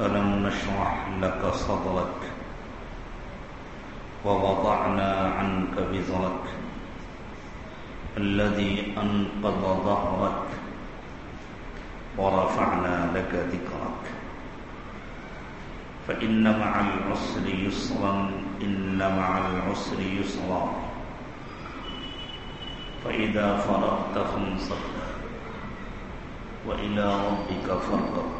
ألم نشرح لك صدرك ووضعنا عنك بزرك الذي أنقض ظهرك ورفعنا لك ذكرك فإن مع العسر يسرا إن مع العسر يسرا. فإذا فرغت فانصب وإلى ربك فارغب.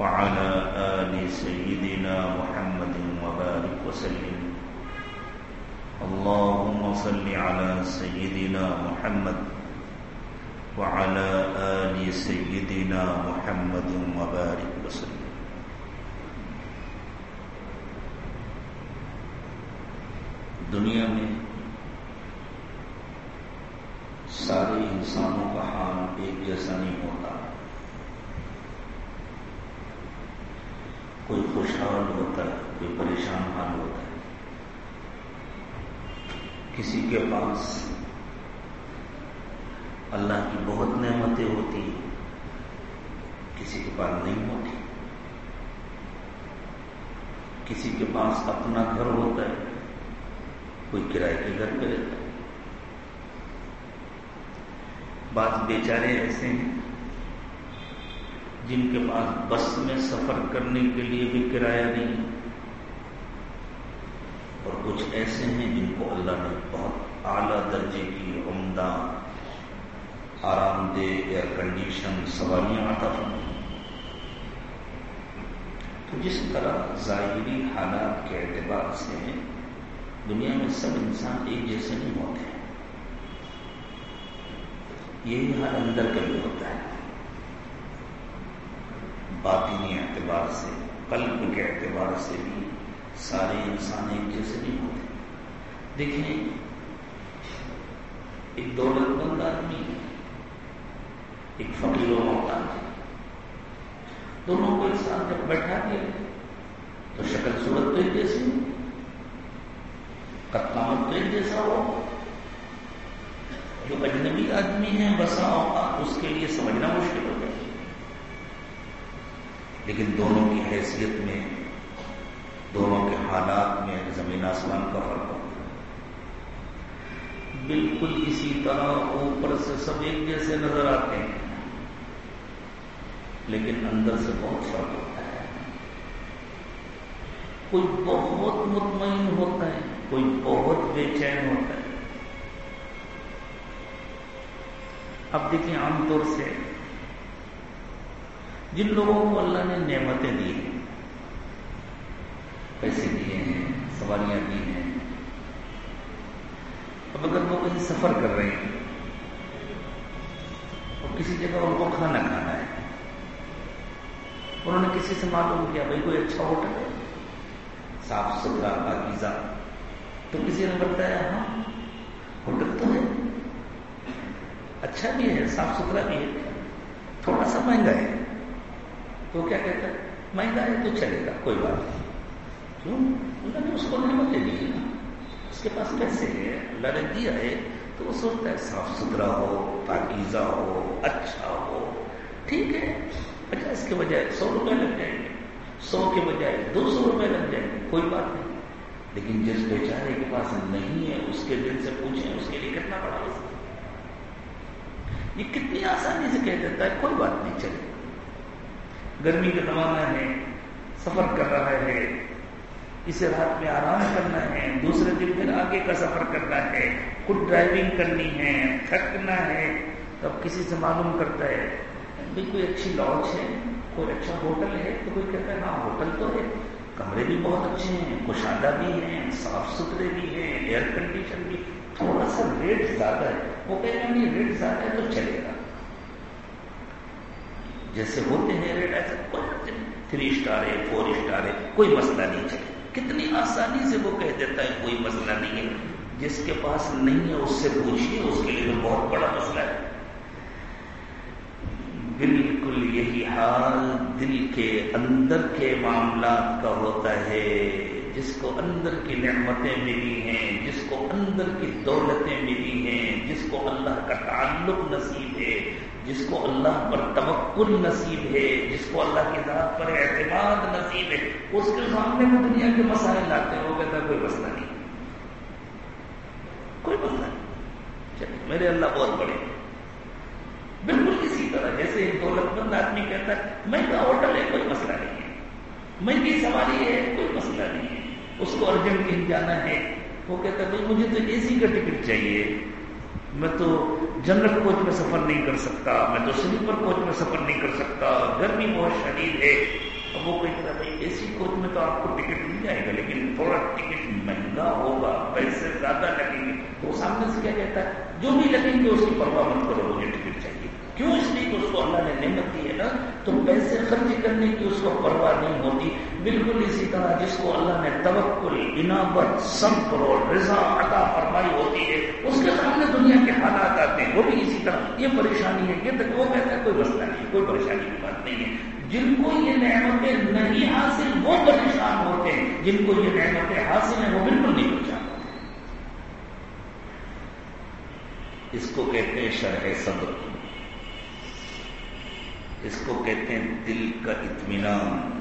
وعلى آل سيدنا محمد وبارك وسلم. اللهم صل على سيدنا محمد وعلى آل سيدنا محمد وبارك وسلم. دنیا میں سارے انسانوں کا حال ایک جیسا نہیں ہوتا۔ کوئی ہوتا ہے، کوئی پریشان حال ہوتا ہے۔ کسی کے پاس اللہ کی بہت نعمتیں ہوتی کسی کے پاس نہیں ہوتی۔ کسی کے پاس اپنا گھر ہوتا ہے، کوئی کرائے کے گھر پہ رہتا ہے۔ بعض بیچارے ایسے ہیں جن کے پاس بس میں سفر کرنے کے لیے بھی کرایہ نہیں اور کچھ ایسے ہیں جن کو اللہ نے بہت اعلی درجے کی عمدہ، آرام دہ ایئر کنڈیشن سواریاں آتا تو جس طرح ظاہری حالات کے اعتبار سے دنیا میں سب انسان ایک جیسے نہیں ہوتے یہی حال اندر کا بھی ہوتا ہے۔ باطنی اعتبار سے، قلب کے اعتبار سے بھی سارے انسان ایک جیسے نہیں ہوتے۔ دیکھیں، ایک دولت مند آدمی، ایک فقیر و محتاج دونوں کو ایک ساتھ جب بیٹھا دیا، تو شکل صورت تو ایک جیسی قطامت تو ایک جیسا ہو۔ جو اجنبی آدمی ہے بسا اوقات، اس کے لیے سمجھنا مشکل ہو۔ لیکن دونوں کی حیثیت میں، دونوں کے حالات میں زمین آسمان کا فرق ہوتا ہے۔ بالکل اسی طرح اوپر سے سب ایک جیسے نظر آتے ہیں۔ لیکن اندر سے بہت فرق ہوتا ہے۔ کوئی بہت مطمئن ہوتا ہے، کوئی بہت بے چین ہوتا ہے۔ اب دیکھیں عام طور سے جن لوگوں کو اللہ نے نعمتیں دی ہیں، پیسے دیے ہیں، سواریاں دی ہیں۔ اب اگر وہ کہیں سفر کر رہے ہیں، اور کسی جگہ ان کو کھانا کھانا ہے، انہوں نے کسی سے معلوم کیا، بھائی کوئی اچھا ہوٹل ہے، صاف ستھرا، پاکیزہ۔ تو کسی نے بتایا ہاں ہوٹل تو ہے۔ اچھا بھی ہے، صاف ستھرا بھی ہے، تھوڑا سا مہنگا ہے۔ تو کیا کہتا ہے مہنگا ہے تو چلے گا، کوئی بات نہیں. کیوں؟ اللہ نے اس کو نعمتیں دی نا۔ اس کے پاس پیسے ہے اللہ نے دیا ہے، تو وہ سوچتا ہے، صاف ستھرا ہو، پاکیزہ ہو اچھا ہو۔ ٹھیک ہے، پچاس کے بجائے سو روپے لگ جائیں گے، سو کے بجائے دو سو روپے لگ جائیں گے، کوئی بات نہیں۔ لیکن جس بیچارے کے پاس نہیں ہے، اس کے دل سے پوچھیں، اس کے لیے کتنا بڑا یہ کتنی آسانی سے کہہ دیتا ہے، کوئی بات نہیں، چلے گرمی کا زمانہ ہے، سفر کر رہا ہے، اسے رات میں آرام کرنا ہے، دوسرے دن پھر آگے کا سفر کرنا ہے، خود ڈرائیونگ کرنی ہے، تھکنا ہے، تب کسی سے معلوم کرتا ہے بھی کوئی اچھی لاج ہے، کوئی اچھا ہوٹل ہے، تو کوئی کہتا ہے ہاں ہوٹل تو ہے، کمرے بھی بہت اچھے ہیں، کشادہ بھی ہیں، صاف ستھرے بھی ہیں ایئر کنڈیشن بھی، تھوڑا سا ریٹ زیادہ ہے۔ وہ کہتے ہیں ریٹ زیادہ ہے تو چلے گا۔ جیسے ہوتے ہیں ریٹ ایسا کوئی تھری اسٹار ہے، فور اسٹار ہے، کوئی مسئلہ نہیں چلے کتنی آسانی سے وہ کہہ دیتا ہے کوئی مسئلہ نہیں ہے۔ جس کے پاس نہیں ہے، اس سے پوچھیے اس کے لیے تو بہت بڑا مسئلہ ہے۔ بالکل یہی حال دل کے اندر کے معاملات کا ہوتا ہے۔ جس کو اندر کی نعمتیں ملی ہیں، جس کو اندر کی دولتیں ملی ہیں، جس کو اللہ کا تعلق نصیب ہے، جس کو اللہ پر توکل نصیب ہے، جس کو اللہ کی ذات پر اعتماد نصیب ہے، اس کے سامنے میں دنیا کے مسائل لاتے ہیں، وہ کہتا ہے کوئی مسئلہ نہیں۔ کوئی مسئلہ نہیں۔ چلیے میرے اللہ بہت بڑے بالکل اسی طرح، جیسے ایک دولت مند آدمی کہتا ہے، میں کا ہوٹل ہے، کوئی مسئلہ نہیں ہے۔ میں کی سواری ہے، کوئی مسئلہ نہیں۔ ہے اس کو ارجنٹ کہیں جانا ہے۔ وہ کہتا ہے مجھے تو اے سی کا ٹکٹ چاہیے۔ میں تو جنرل کوچ میں سفر نہیں کر سکتا، میں تو سلیپر کوچ میں سفر نہیں کر سکتا۔ گرمی بہت شدید ہے۔ اب وہ کہتا ہے، بھائی، اے سی کوچ میں تو آپ کو ٹکٹ مل جائے گا، لیکن تھوڑا ٹکٹ مہنگا ہوگا، پیسے زیادہ لگیں گے۔ تو سامنے سے کیا کہتا ہے، جو بھی لگیں گے، اس کی پرواہ مت کرو، مجھے ٹکٹ کیوں اس لیے کہ اس کو اللہ نے نعمت دی ہے نا؟ تو پیسے خرچ کرنے کی اس کو پرواہ نہیں ہوتی۔ بالکل اسی طرح جس کو اللہ نے توکل انعبت صبر اور رضا عطا فرمائی ہوتی ہے، اس کے سامنے دنیا کے حالات آتے ہیں۔ وہ بھی اسی طرح۔ یہ پریشانی ہے، یہ تک وہ کہتا ہے، کوئی مسئلہ نہیں، کوئی پریشانی کی بات نہیں ہے۔ جن کو یہ نعمتیں نہیں حاصل، وہ پریشان ہوتے ہیں۔ جن کو یہ نعمتیں حاصل ہیں، وہ بالکل نہیں پریشان ہوتے۔ اس کو کہتے ہیں شرح صبر۔ اس کو کہتے ہیں دل کا اطمینان۔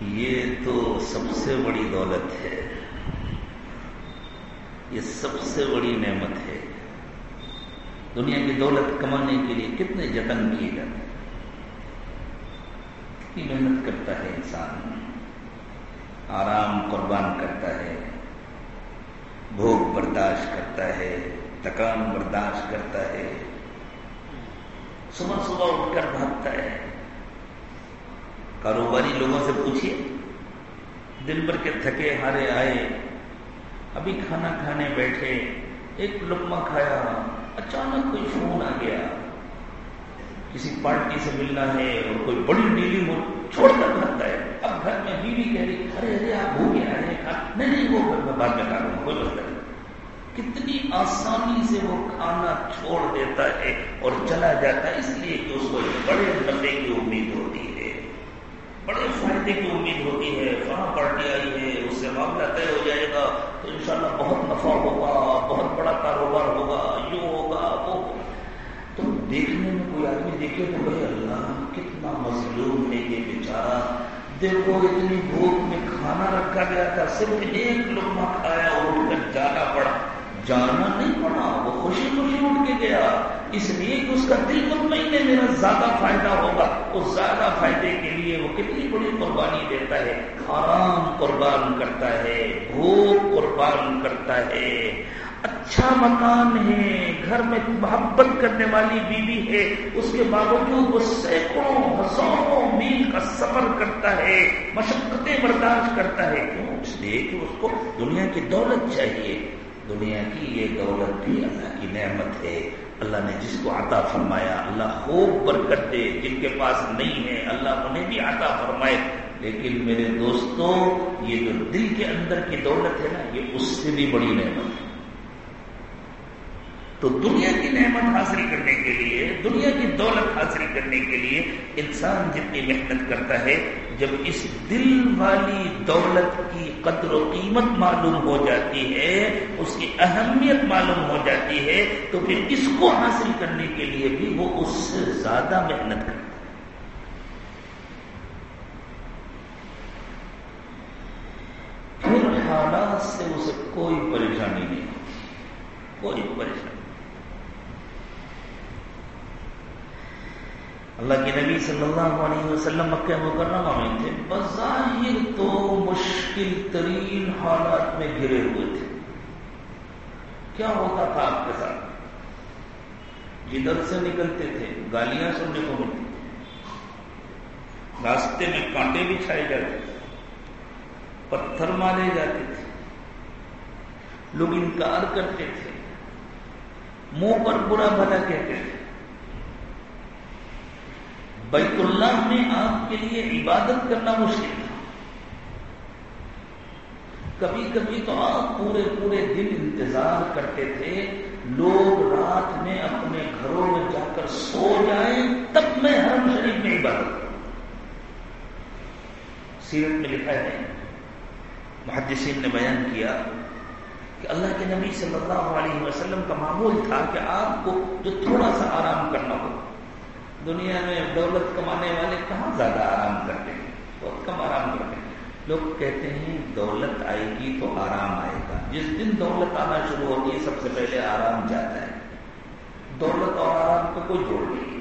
یہ تو سب سے بڑی دولت ہے۔ یہ سب سے بڑی نعمت ہے۔ دنیا کی دولت کمانے کے لیے کتنے جتن کیے جاتے ہیں۔ کتنی محنت کرتا ہے انسان۔ آرام قربان کرتا ہے۔ بھوک برداشت کرتا ہے۔ تکان برداشت کرتا ہے۔ صبح صبح اٹھ کر بھاگتا ہے۔ کاروباری لوگوں سے پوچھیے دن بھر کے تھکے ہارے آئے۔ ابھی کھانا کھانے بیٹھے۔ ایک لقمہ کھایا۔ اچانک کوئی فون آ گیا۔ کسی پارٹی سے ملنا ہے اور کوئی بڑی ڈیلنگ ہو چھوڑ کر بھاگتا ہے۔ اب گھر میں بیوی کہہ رہی ارے ارے، آپ ہو گیا نہیں نہیں، وہ بعد میں کھا کوئی مسئلہ نہیں۔ کتنی آسانی سے وہ کھانا چھوڑ دیتا ہے اور چلا جاتا ہے۔ اس لیے کہ اس کو ایک بڑے نفے کی امید ہوتی ہے۔ بڑے فائدے کی امید ہوتی ہے۔ کہاں پارٹی آئی ہے، اس سے معاملہ طے ہو جائے گا۔ تو انشاءاللہ بہت نفع ہوگا، بہت بڑا کاروبار ہوگا، یوں ہوگا، وہ تو دیکھنے میں کوئی آدمی دیکھے تو بھائی اللہ، کتنا مظلوم ہے یہ بیچارہ۔ دیکھو، اتنی بھوک میں کھانا رکھا گیا تھا۔ صرف ایک لقمہ کھایا اور اٹھ کر جانا پڑا۔ جانا نہیں پڑا، وہ خوشی خوشی اٹھ کے گیا۔ اس لیے کہ اس کا دل مطمئن ہے، میرا زیادہ فائدہ ہوگا۔ اس زیادہ فائدے کے لیے وہ کتنی بڑی قربانی دیتا ہے۔ آرام قربان کرتا ہے، بھوک قربان کرتا ہے۔ اچھا مکان ہے، گھر میں محبت کرنے والی بیوی ہے۔ اس کے باوجود وہ سینکڑوں، ہزاروں میل کا سفر کرتا ہے، مشقتیں برداشت کرتا ہے۔ کیوں؟ اس لیے کہ اس کو دنیا کی دولت چاہیے۔ دنیا کی یہ دولت بھی اللہ کی نعمت ہے۔ اللہ نے جس کو عطا فرمایا، اللہ خوب برکت دے۔ جن کے پاس نہیں ہے، اللہ انہیں بھی عطا فرمائے۔ لیکن میرے دوستوں، یہ جو دل کے اندر کی دولت ہے نا، یہ اس سے بھی بڑی نعمت ہے۔ تو دنیا کی نعمت حاصل کرنے کے لیے، دنیا کی دولت حاصل کرنے کے لیے انسان جتنی محنت کرتا ہے، جب اس دل والی دولت کی قدر و قیمت معلوم ہو جاتی ہے، اس کی اہمیت معلوم ہو جاتی ہے، تو پھر اس کو حاصل کرنے کے لیے بھی وہ اس سے زیادہ محنت کرتا ہے۔ پھر حالات سے اسے کوئی پریشانی نہیں ہوتی، کوئی پریشانی اللہ کے نبی صلی اللہ علیہ وسلم مکہ مکرمہ میں تھے، بظاہر تو مشکل ترین حالات میں گرے ہوئے تھے۔ کیا ہوتا تھا آپ کے ساتھ؟ جدھر سے نکلتے تھے، گالیاں سننے کو ملتی راستے میں کانٹے بھی چھائے جاتے تھے، پتھر مارے جاتے تھے۔ لوگ انکار کرتے تھے، منہ پر برا بھلا کہتے تھے۔ بیت اللہ میں آپ کے لیے عبادت کرنا مشکل تھا کبھی کبھی تو آپ پورے پورے دن انتظار کرتے تھے، لوگ رات میں اپنے گھروں میں جا کر سو جائیں، تب میں حرم شریف میں عبادت سیرت میں لکھا ہے، محدثین نے بیان کیا کہ اللہ کے نبی صلی اللہ علیہ وسلم کا معمول تھا کہ آپ کو جو تھوڑا سا آرام کرنا ہو۔ دنیا میں دولت کمانے والے کہاں زیادہ آرام کرتے ہیں؟ بہت کم آرام کرتے ہیں۔ لوگ کہتے ہیں دولت آئے گی تو آرام آئے گا۔ جس دن دولت آنا شروع ہوتی ہے، سب سے پہلے آرام جاتا ہے۔ دولت اور آرام کا کوئی جوڑ نہیں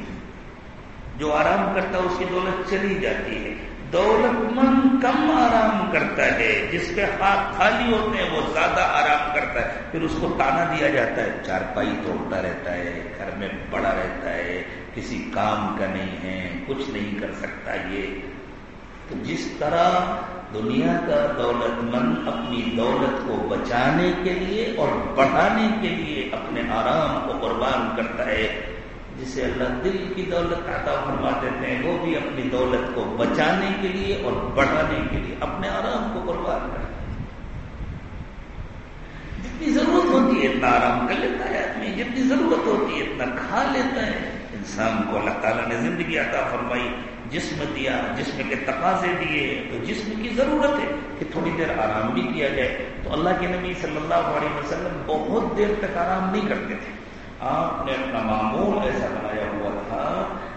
جو آرام کرتا ہے، اس کی دولت چلی جاتی ہے۔ دولت مند کم آرام کرتا ہے۔ جس کے ہاتھ خالی ہوتے ہیں، وہ زیادہ آرام کرتا ہے۔ پھر اس کو تانا دیا جاتا ہے۔ چارپائی توڑتا رہتا ہے، گھر میں پڑا رہتا ہے۔ کسی کام کا نہیں ہے، کچھ نہیں کر سکتا یہ۔ تو جس طرح دنیا کا دولت مند اپنی دولت کو بچانے کے لیے اور بڑھانے کے لیے اپنے آرام کو قربان کرتا ہے، جسے اللہ دل کی دولت عطا فرما دیتے ہیں، وہ بھی اپنی دولت کو بچانے کے لیے اور بڑھانے کے لیے اپنے آرام کو قربان کرتے ہیں جتنی ضرورت ہوتی ہے اتنا آرام کر لیتا ہے آدمی، جتنی ضرورت ہوتی ہے اتنا کھا لیتا ہے۔ انسان کو اللہ تعالیٰ نے زندگی عطا فرمائی، جسم دیا، جسم کے تقاضے دیے، تو جسم کی ضرورت ہے کہ تھوڑی دیر آرام بھی کیا جائے۔ تو اللہ کے نبی صلی اللہ علیہ وسلم بہت دیر تک آرام نہیں کرتے تھے۔ آپ نے اپنا معمول ایسا بنایا ہوا تھا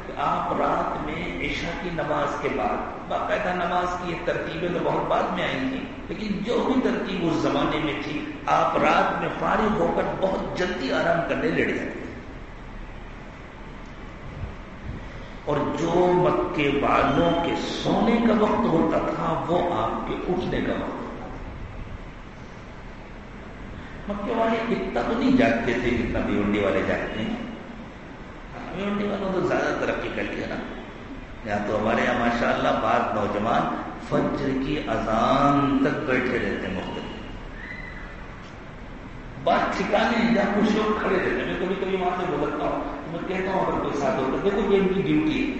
کہ آپ رات میں عشاء کی نماز کے بعد، باقاعدہ نماز کی ایک ترتیبیں تو بہت بعد میں آئی تھیں لیکن جو بھی ترتیب اس زمانے میں تھی، آپ رات میں فارغ ہو کر بہت جلدی آرام کرنے لڑ جاتے تھے اور جو مکے والوں کے سونے کا وقت ہوتا تھا، وہ آپ کے اٹھنے کا وقت ہوتا مکے والے اتنا تو نہیں جاگتے تھے جتنا بھیونڈی والے جاگتے ہیں۔ بھیونڈی والوں تو زیادہ ترقی کر لیا نا۔ یہاں تو ہمارے یہاں ماشاء اللہ بعض نوجوان فجر کی اذان تک بیٹھے رہتے ہیں مختلف۔ بات ٹھکانے ہیں جہاں کچھ لوگ کھڑے رہتے ہیں۔ میں کبھی کبھی وہاں سے بولتا ہوں میں کہتا ہوں اگر کوئی ساتھ ہوتا دیکھو یہ ان کی ڈیوٹی ہے۔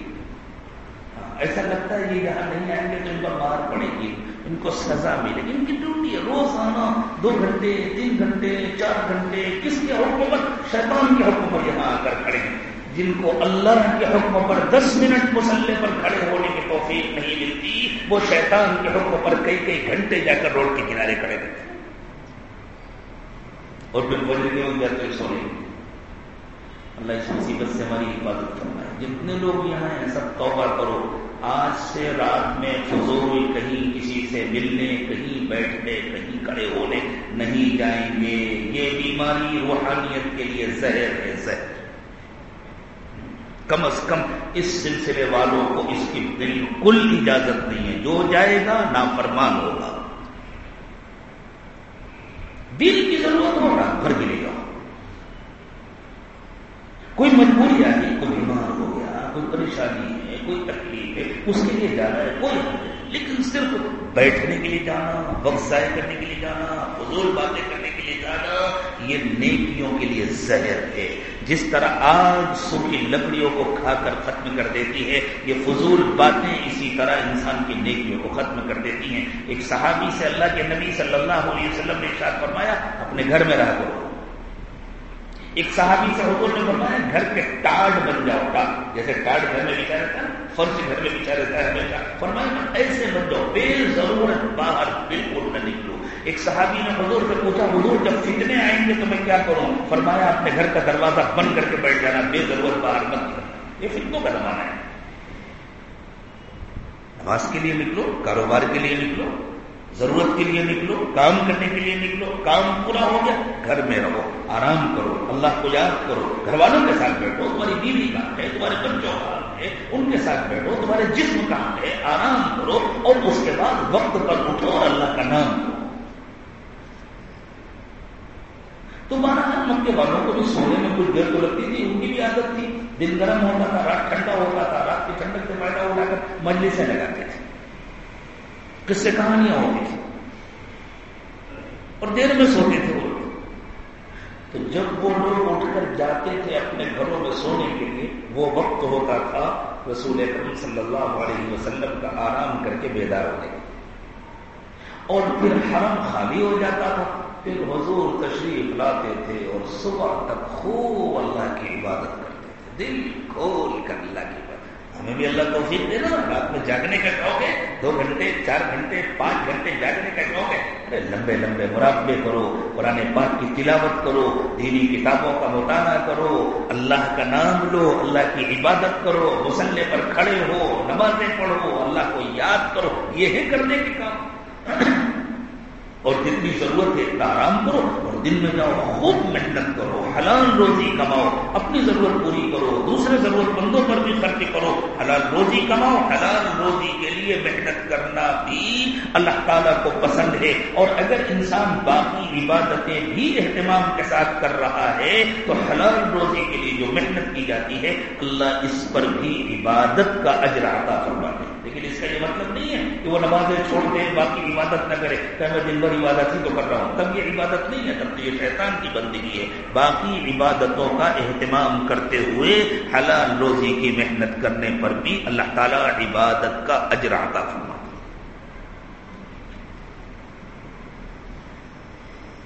ہاں، ایسا لگتا ہے یہ یہاں نہیں آئیں گے تو ان پر مار پڑے گی، ان کو سزا ملے گی۔ ان کی ڈیوٹی ہے روز آنا دو گھنٹے، تین گھنٹے، چار گھنٹے، کس کے حکم پر؟ شیطان کے حکم پر یہاں آ کر کھڑے ہیں۔ جن کو اللہ کے حکم پر دس منٹ مسلح پر کھڑے ہونے کی توفیق نہیں ملتی، وہ شیطان کے حکم پر کئی کئی گھنٹے جا کر روڈ کے کنارے کھڑے رہتے اور پھر بجے کے ہو جاتے سونے۔ اللہ اس مصیبت سے ہماری حفاظت کرنا ہے۔ جتنے لوگ یہاں ہیں، سب توبہ کرو۔ آج سے رات میں فضول کہیں کسی سے ملنے، کہیں بیٹھنے، کہیں کھڑے ہونے نہیں جائیں گے۔ یہ بیماری روحانیت کے لیے زہر ہے، زہر۔ کم از کم اس سلسلے والوں کو اس کی بالکل اجازت نہیں ہے۔ جو جائے گا، نافرمان ہوگا۔ دل کی ضرورت ہوگا، گھر کے لیے کوئی مجبوری آ گئی کوئی بیمار ہو گیا، کوئی پریشانی ہے، کوئی تکلیف ہے، اس کے لیے جانا ہے، کوئی لیکن صرف بیٹھنے کے لیے جانا، وقت ضائع کرنے کے لیے جانا، فضول باتیں کرنے کے لیے جانا، یہ نیکیوں کے لیے زہر ہے۔ جس طرح آگ سوکھی لکڑیوں کو کھا کر ختم کر دیتی ہے، یہ فضول باتیں اسی طرح انسان کی نیکیوں کو ختم کر دیتی ہیں۔ ایک صحابی سے اللہ کے نبی صلی اللہ علیہ وسلم نے ارشاد فرمایا، اپنے گھر میں رہ کرو۔ ایک صحابی سے حضور نے فرمایا، گھر کے ٹاڈ بن جاؤ گا۔ جیسے ٹاڈ گھر میں بچا رہتا ہے، فرش گھر میں بچا رہتا ہے ہمیشہ فرمایا ایسے بن جاؤ، بے ضرورت باہر بالکل نہ نکلو۔ ایک صحابی نے حضور سے پوچھا، حضور جب فتنے آئیں گے تو میں کیا کروں؟ فرمایا، اپنے گھر کا دروازہ بند کر کے بیٹھ جانا، بے ضرورت باہر مت کرنا یہ فتنوں کا زمانہ ہے۔ نماز کے لیے نکلو، کاروبار کے لیے نکلو ضرورت کے لیے نکلو، کام کرنے کے لیے نکلو، کام پورا ہو گیا، گھر میں رہو، آرام کرو، اللہ کو یاد کرو، گھر والوں کے ساتھ بیٹھو، تمہاری بیوی کا ہے، تمہارے بچوں کا ہے، ان کے ساتھ بیٹھو، تمہارے جسم کہاں ہے، آرام کرو، اور اس کے بعد وقت پر اٹھو اور اللہ کا نام کرو تمہارا ہر مکے والوں کو بھی سونے میں کچھ دیر تو لگتی تھی، ان کی بھی عادت تھی۔ دن گرم ہوتا تھا، رات ٹھنڈا ہوتا تھا، رات کی ٹھنڈک سے فائدہ اٹھا کر مجلے سے لگاتے۔ کس سے کہانیاں ہوتی تھی اور دیر میں سوتے تھے وہ لوگ۔ تو جب وہ لوگ اٹھ کر جاتے تھے اپنے گھروں میں سونے کے لیے، وہ وقت ہوتا تھا رسول اکرم صلی اللہ علیہ وسلم کا آرام کر کے بیدار ہونے۔ اور پھر حرم خالی ہو جاتا تھا۔ پھر حضور تشریف لاتے تھے اور صبح تک خوب اللہ کی عبادت کرتے تھے۔ دل کھول کر اللہ کی عبادت ہمیں بھی اللہ توفیق دے نا، رات میں جاگنے کا شوق ہے دو گھنٹے، چار گھنٹے، پانچ گھنٹے جاگنے کا شوق ہے ارے لمبے لمبے مراقبے کرو، قرآن پاک کی تلاوت کرو، دینی کتابوں کا مطالعہ کرو، اللہ کا نام لو، اللہ کی عبادت کرو، مسلح پر کھڑے ہو، نمازیں پڑھو، اللہ کو یاد کرو، یہ ہے کرنے کے کام۔ اور جتنی ضرورت ہے، اتنا آرام کرو اور دن میں جاؤ خوب محنت کرو، حلال روزی کماؤ، اپنی ضرورت پوری کرو، دوسرے ضرورت مندوں پر بھی خرچ کرو، حلال روزی کماؤ، حلال روزی کے لیے محنت کرنا بھی اللہ تعالیٰ کو پسند ہے۔ اور اگر انسان باقی عبادتیں بھی اہتمام کے ساتھ کر رہا ہے، تو حلال روزی کے لیے جو محنت کی جاتی ہے، اللہ اس پر بھی عبادت کا اجراتا کروا ہے لیکن اس کا یہ مطلب نہیں ہے کہ وہ نمازیں چھوڑ دے، باقی عبادت نہ کرے۔ کہ میں دن بھر عبادت ہی تو کر رہا ہوں، تب یہ عبادت نہیں ہے، تب تو یہ شیطان کی بندگی ہے۔ باقی عبادتوں کا اہتمام کرتے ہوئے حلال روزی کی محنت کرنے پر بھی اللہ تعالیٰ عبادت کا اجراتا فرما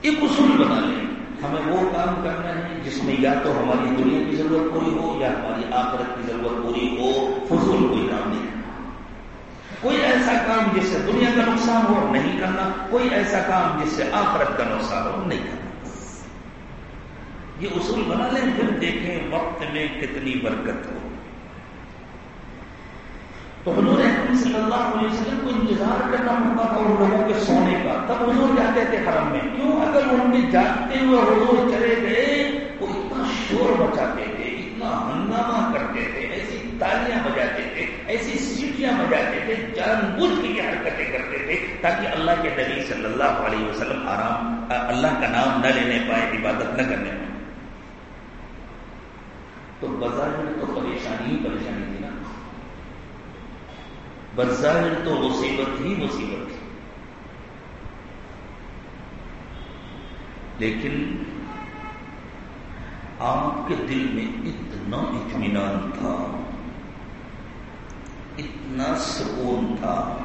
ایک اصول بنا لیں۔ ہمیں وہ کام کرنا ہے جس میں یا تو ہماری دنیا کی ضرورت پوری ہو یا ہماری آخرت کی ضرورت پوری ہو۔ فضول کوئی کام نہیں کوئی ایسا کام جس سے دنیا کا نقصان ہو نہیں کرنا، کوئی ایسا کام جس سے آخرت کا نقصان ہو، نہیں کرنا۔ یہ اصول بنا لیں، پھر دیکھیں وقت میں کتنی برکت ہو۔ تو حضور احمد صلی اللہ علیہ وسلم کو انتظار کرنا پڑتا تھا ان لوگوں کے سونے کا۔ تب حضور جاتے تھے حرم میں۔ کیوں؟ اگر ان کے جاگتے ہوئے حضور چلے گئے، وہ اتنا شور بچاتے تھے، اتنا ہنگامہ کرتے تھے، ایسی تالیاں بجاتے تھے، ایسی سیٹیاں بجاتے تھے جان بوجھ کے حرکتیں کرتے تھے، تاکہ اللہ کے نبی صلی اللہ علیہ وسلم آرام اللہ کا نام نہ لینے پائے، عبادت نہ کرنے پائے۔ تو بازار میں تو پریشانی ہی پریشانی تھی نا۔ بظاہر تو مصیبت ہی مصیبت تھی۔ لیکن آپ کے دل میں اتنا اطمینان تھا۔ اتنا سکون تھا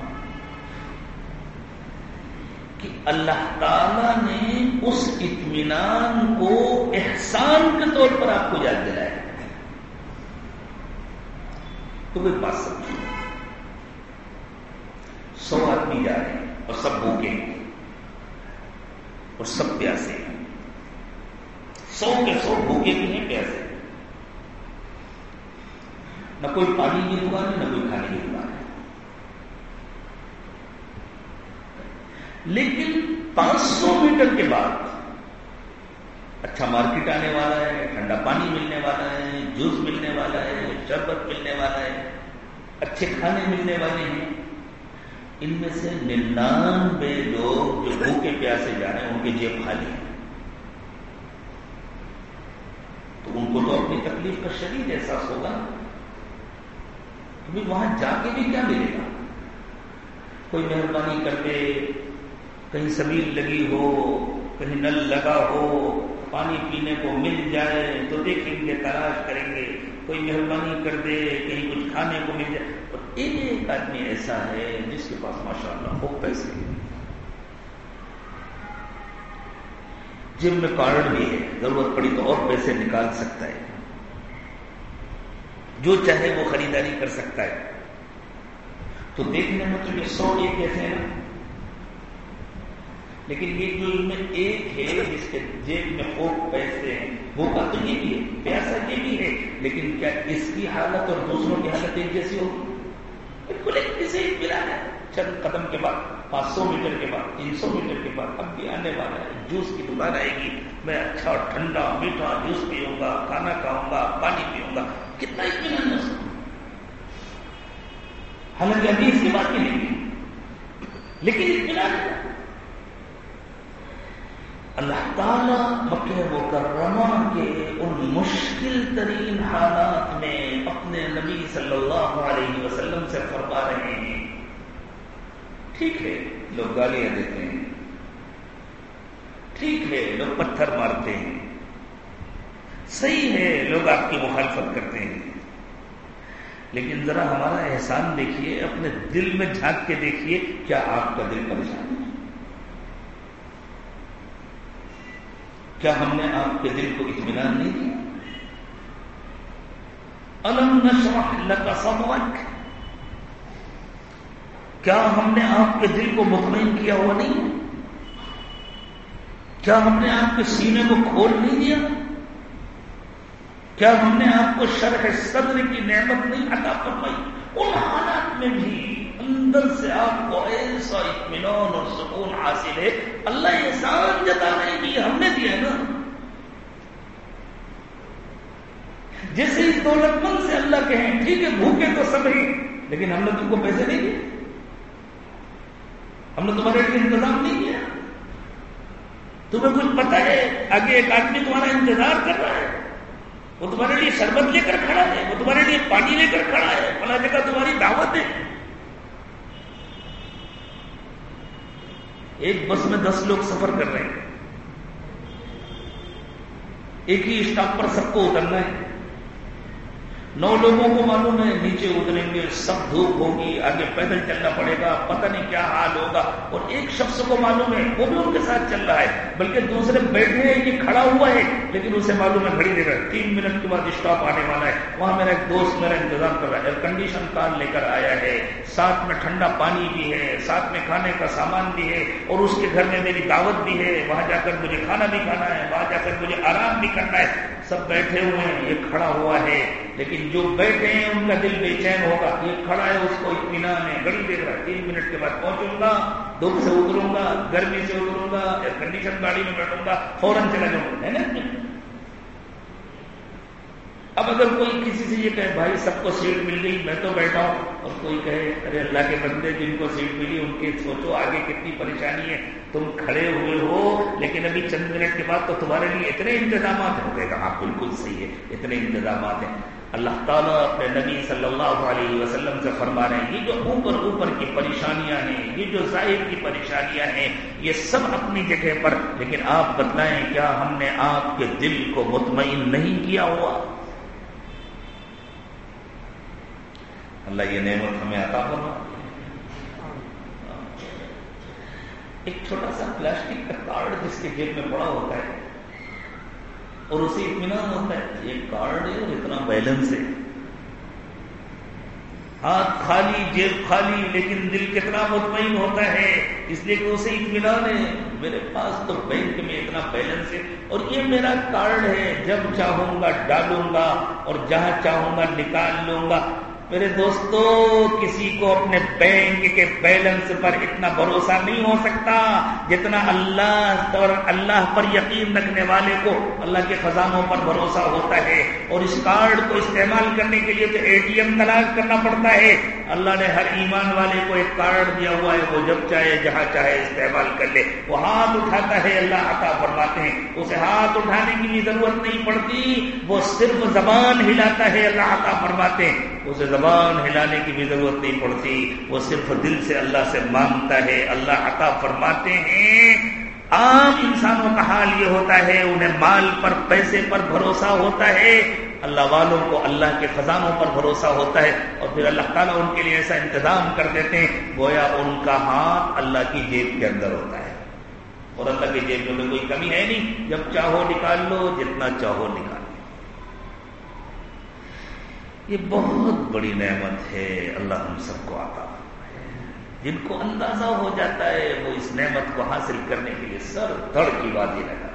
کہ اللہ تعالی نے اس اطمینان کو احسان کے طور پر آپ کو یاد دلایا۔ تو کوئی بات سمجھو سو آدمی جا رہے ہیں اور سب بھوکے ہیں اور سب پیاسے ہیں۔ سو کے سو بھوکے بھی ہیں، پیاسے نہ کوئی پانی کی دکان ہے، نہ کوئی کھانے کی دکان ہے۔ لیکن پانچ سو میٹر کے بعد اچھا مارکیٹ آنے والا ہے، ٹھنڈا پانی ملنے والا ہے، جوس ملنے والا ہے، شربت ملنے والا ہے، اچھے کھانے ملنے والے ہیں۔ ان میں سے ننانوے لوگ جو بھوکے پیاسے جا رہے ہیں، ان کی جیب خالی ہے۔ تو ان کو تو اپنی تکلیف کا شدید احساس ہوگا۔ وہاں جا کے بھی کیا ملے گا؟ کوئی مہربانی کر دے کہیں سبیل لگی ہو، کہیں نل لگا ہو، پانی پینے کو مل جائے تو دیکھیں گے، تلاش کریں گے۔ کوئی مہربانی کر دے، کہیں کچھ کھانے کو مل جائے۔ اور ایک آدمی ایسا ہے جس کے پاس ماشاء اللہ ہو پیسے جم میں کارڈ بھی ہے، ضرورت پڑی تو اور پیسے نکال سکتا ہے۔ جو چاہے وہ خریداری کر سکتا ہے۔ تو دیکھنے میں تو یہ سو ایک ایسے ہیں لیکن یہ جو ان میں ایک ہے جس کے جیب میں خوب پیسے ہیں، وہ کا تو یہ بھی ہے پیاسا یہ بھی ہے، لیکن کیا اس کی حالت اور دوسروں کی حالت ایک جیسی ہوگی؟ بالکل ایک کسی ملا ہے۔ چند قدم کے بعد، پانچ سو میٹر کے بعد، تین سو میٹر کے بعد، اب بھی آنے والا ہے۔ جوس کی دکان آئے گی۔ میں اچھا ٹھنڈا میٹھا جوس پیوں گا، کھانا کھاؤں گا، پانی پیوں گا۔ کتنا اطمینان ہے۔ حالانکہ ابھی اس کی بات نہیں لیکن اطمینان اللہ تعالیٰ مکہ مکرمہ کے ان مشکل ترین حالات میں اپنے نبی صلی اللہ علیہ وسلم سے فرما رہے ہیں۔ ٹھیک ہے، لوگ گالیاں دیتے ہیں۔ ٹھیک ہے، لوگ پتھر مارتے ہیں۔ صحیح ہے، لوگ آپ کی مخالفت کرتے ہیں۔ لیکن ذرا ہمارا احسان دیکھیے، اپنے دل میں جھانک کے دیکھیے کیا آپ کا دل پریشان ہے۔ کیا ہم نے آپ کے دل کو اطمینان نہیں دیا الم نشرح لك صدرك کیا ہم نے آپ کے دل کو مطمئن کیا ہوا نہیں؟ کیا ہم نے آپ کے سینے کو کھول نہیں دیا؟ کیا ہم نے آپ کو شرح صدر کی نعمت نہیں عطا فرمائی؟ ان حالات میں بھی اندر سے آپ کو ایسا اطمینان اور سکون حاصل ہے۔ اللہ احسان جتا رہے کہ ہم نے دیا نا۔ جیسے اس دولت مند سے اللہ کہیں، ٹھیک ہے، بھوکے تو سب ہی لیکن ہم نے تم کو پیسے نہیں دیے۔ ہم نے تمہارے لیے انتظام نہیں کیا۔ تمہیں کچھ پتا ہے، آگے ایک آدمی تمہارا انتظار کر رہا ہے۔ وہ تمہارے لیے شربت لے کر کھڑا ہے، وہ تمہارے لیے پانی لے کر کھڑا ہے۔ بنا جگہ تمہاری دعوت ہے۔ ایک بس میں دس لوگ سفر کر رہے ہیں۔ ایک ہی اسٹاپ پر سب کو اترنا ہے۔ نو لوگوں کو معلوم ہے، نیچے اتریں گے، سب دھوپ ہوگی، آگے پیدل چلنا پڑے گا، پتہ نہیں کیا حال ہوگا۔ اور ایک شخص کو معلوم ہے، وہ بھی ان کے ساتھ چل رہا ہے، بلکہ دوسرے بیٹھے ہیں یہ کھڑا ہوا ہے، لیکن اسے معلوم ہے گھڑی دے رہا ہے۔ تین منٹ کے بعد اسٹاپ آنے والا ہے۔ وہاں میرا ایک دوست میرا انتظام کر رہا ہے ایئر کنڈیشن کار لے کر آیا ہے۔ ساتھ میں ٹھنڈا پانی بھی ہے، ساتھ میں کھانے کا سامان بھی ہے، اور اس کے گھر میں میری دعوت بھی ہے۔ وہاں جا کر مجھے کھانا بھی کھانا ہے، وہاں جا کر مجھے آرام بھی کرنا ہے۔ سب بیٹھے ہوئے ہیں، یہ کھڑا ہوا ہے۔ لیکن جو بیٹھے ہیں، ان کا دل بے چین ہوگا۔ یہ کھڑا ہے، اس کو اطمینان ہے۔ گڑی دیر رہا ہے تین منٹ کے بعد پہنچوں گا، دھوپ سے اتروں گا، گرمی سے اتروں گا ایئر کنڈیشن گاڑی میں بیٹھوں گا، فوراً چلا جاؤں گا۔ نا؟ اب اگر کوئی کسی سے یہ کہے، بھائی سب کو سیٹ مل گئی، میں تو بیٹھا ہوں. اور کوئی کہے، ارے اللہ کے بندے جن کو سیٹ ملی، ان کے سوچو آگے کتنی پریشانی ہے۔ تم کھڑے ہوئے ہو، لیکن ابھی چند منٹ کے بعد تو تمہارے لیے اتنے انتظامات ہو گئے۔ گا بالکل صحیح ہے، اتنے انتظامات ہیں۔ اللہ تعالیٰ اپنے نبی صلی اللہ علیہ وسلم سے فرما رہے ہیں، یہ جو اوپر اوپر کی پریشانیاں ہیں، یہ جو ظاہر کی پریشانیاں ہیں، یہ سب اپنی جگہ پر۔ لیکن آپ بتلائیں، کیا ہم نے آپ کے دل کو مطمئن نہیں کیا ہوا؟ اللہ یہ نعمت ہمیں عطا فرما۔ ایک چھوٹا سا پلاسٹک کا کارڈ جس کے جیب میں پڑا ہوتا ہے اور اسے اطمینان ہوتا ہے یہ کارڈ ہے اور اتنا بیلنس ہے۔ ہاتھ خالی، جیب خالی، لیکن دل کتنا مطمئن ہوتا ہے، اس لیے کہ اسے اطمینان ہے۔ میرے پاس تو بینک میں اتنا بیلنس ہے اور یہ میرا کارڈ ہے۔ جب چاہوں گا، ڈالوں گا اور جہاں چاہوں گا، نکال لوں گا۔ میرے دوستو، کسی کو اپنے بینک کے بیلنس پر اتنا بھروسہ نہیں ہو سکتا جتنا اللہ اور اللہ پر یقین رکھنے والے کو اللہ کے خزانوں پر بھروسہ ہوتا ہے اور اس کارڈ کو استعمال کرنے کے لیے تو اے ٹی ایم تلاش کرنا پڑتا ہے۔ اللہ نے ہر ایمان والے کو ایک کارڈ دیا ہوا ہے، وہ جب چاہے، جہاں چاہے استعمال کر لے۔ وہ ہاتھ اٹھاتا ہے، اللہ عطا فرماتے ہیں۔ اسے ہاتھ اٹھانے کی بھی ضرورت نہیں پڑتی، وہ صرف زبان ہلاتا ہے، اللہ عطا فرماتے ہیں۔ اسے زبان ہلانے کی بھی ضرورت نہیں پڑتی۔ وہ صرف دل سے اللہ سے مانگتا ہے۔ اللہ عطا فرماتے ہیں۔ عام انسانوں کا حال یہ ہوتا ہے، انہیں مال پر پیسے پر بھروسہ ہوتا ہے۔ اللہ والوں کو اللہ کے خزانوں پر بھروسہ ہوتا ہے۔ اور پھر اللہ تعالیٰ ان کے لیے ایسا انتظام کر دیتے ہیں۔ گویا ان کا ہاتھ اللہ کی جیب کے اندر ہوتا ہے۔ اور اللہ کی جیب میں کوئی کمی ہے نہیں۔ جب چاہو نکال لو، جتنا چاہو نکال یہ بہت بڑی نعمت ہے، اللہ ہم سب کو آتا جن کو اندازہ ہو جاتا ہے، وہ اس نعمت کو حاصل کرنے کے لیے سر دھڑ کی وادی لگا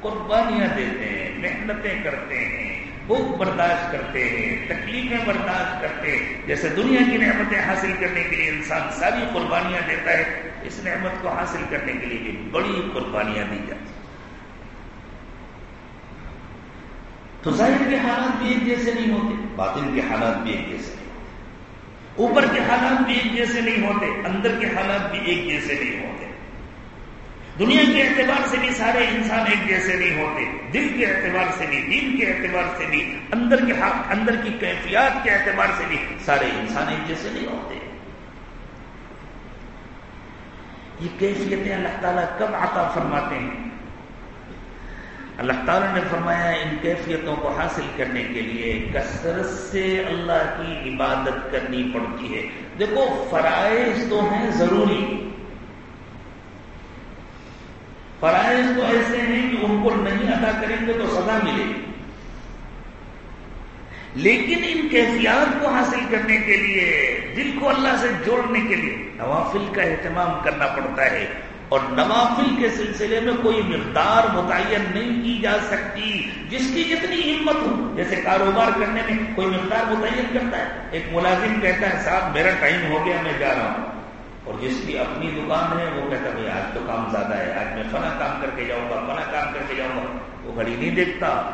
قربانیاں دیتے ہیں، محنتیں کرتے ہیں، بھوک برداشت کرتے ہیں، تکلیفیں برداشت کرتے ہیں۔ جیسے دنیا کی نعمتیں حاصل کرنے کے لیے انسان ساری قربانیاں دیتا ہے، اس نعمت کو حاصل کرنے کے لیے بھی بڑی قربانیاں دی جاتی ہیں۔ تو ظاہر کے حالات بھی ایک جیسے نہیں ہوتے۔ باطن کے حالات بھی ایک جیسے نہیں ہوتے۔ اوپر کے حالات بھی ایک جیسے نہیں ہوتے اندر کے حالات بھی ایک جیسے نہیں ہوتے۔ دنیا کے اعتبار سے بھی سارے انسان ایک جیسے نہیں ہوتے دل کے اعتبار سے بھی دین کے اعتبار سے بھی اندر کے اندر کی کیفیات کے اعتبار سے بھی سارے انسان ایک جیسے نہیں ہوتے۔ یہ کیفیتیں اللہ تعالیٰ کب عطا فرماتے ہیں؟ اللہ تعالیٰ نے فرمایا ان کیفیتوں کو حاصل کرنے کے لیے کثرت سے اللہ کی عبادت کرنی پڑتی ہے۔ دیکھو، فرائض تو ہیں ضروری۔ فرائض تو ایسے ہیں کہ ان کو نہیں ادا کریں گے تو سزا ملے گی۔ لیکن ان کیفیات کو حاصل کرنے کے لیے، دل کو اللہ سے جوڑنے کے لیے نوافل کا اہتمام کرنا پڑتا ہے۔ اور نوافل کے سلسلے میں کوئی مقدار متعین نہیں کی جا سکتی، جس کی جتنی ہمت ہو۔ جیسے کاروبار کرنے میں کوئی مقدار متعین کرتا ہے۔ ایک ملازم کہتا ہے، صاحب، میرا ٹائم ہو گیا، میں جا رہا ہوں۔ اور جس کی اپنی دکان ہے، وہ کہتا بھائی، آج تو کام زیادہ ہے، آج میں فنا کام کر کے جاؤں گا فنا کام کر کے جاؤں گا۔ وہ گھڑی نہیں دیکھتا۔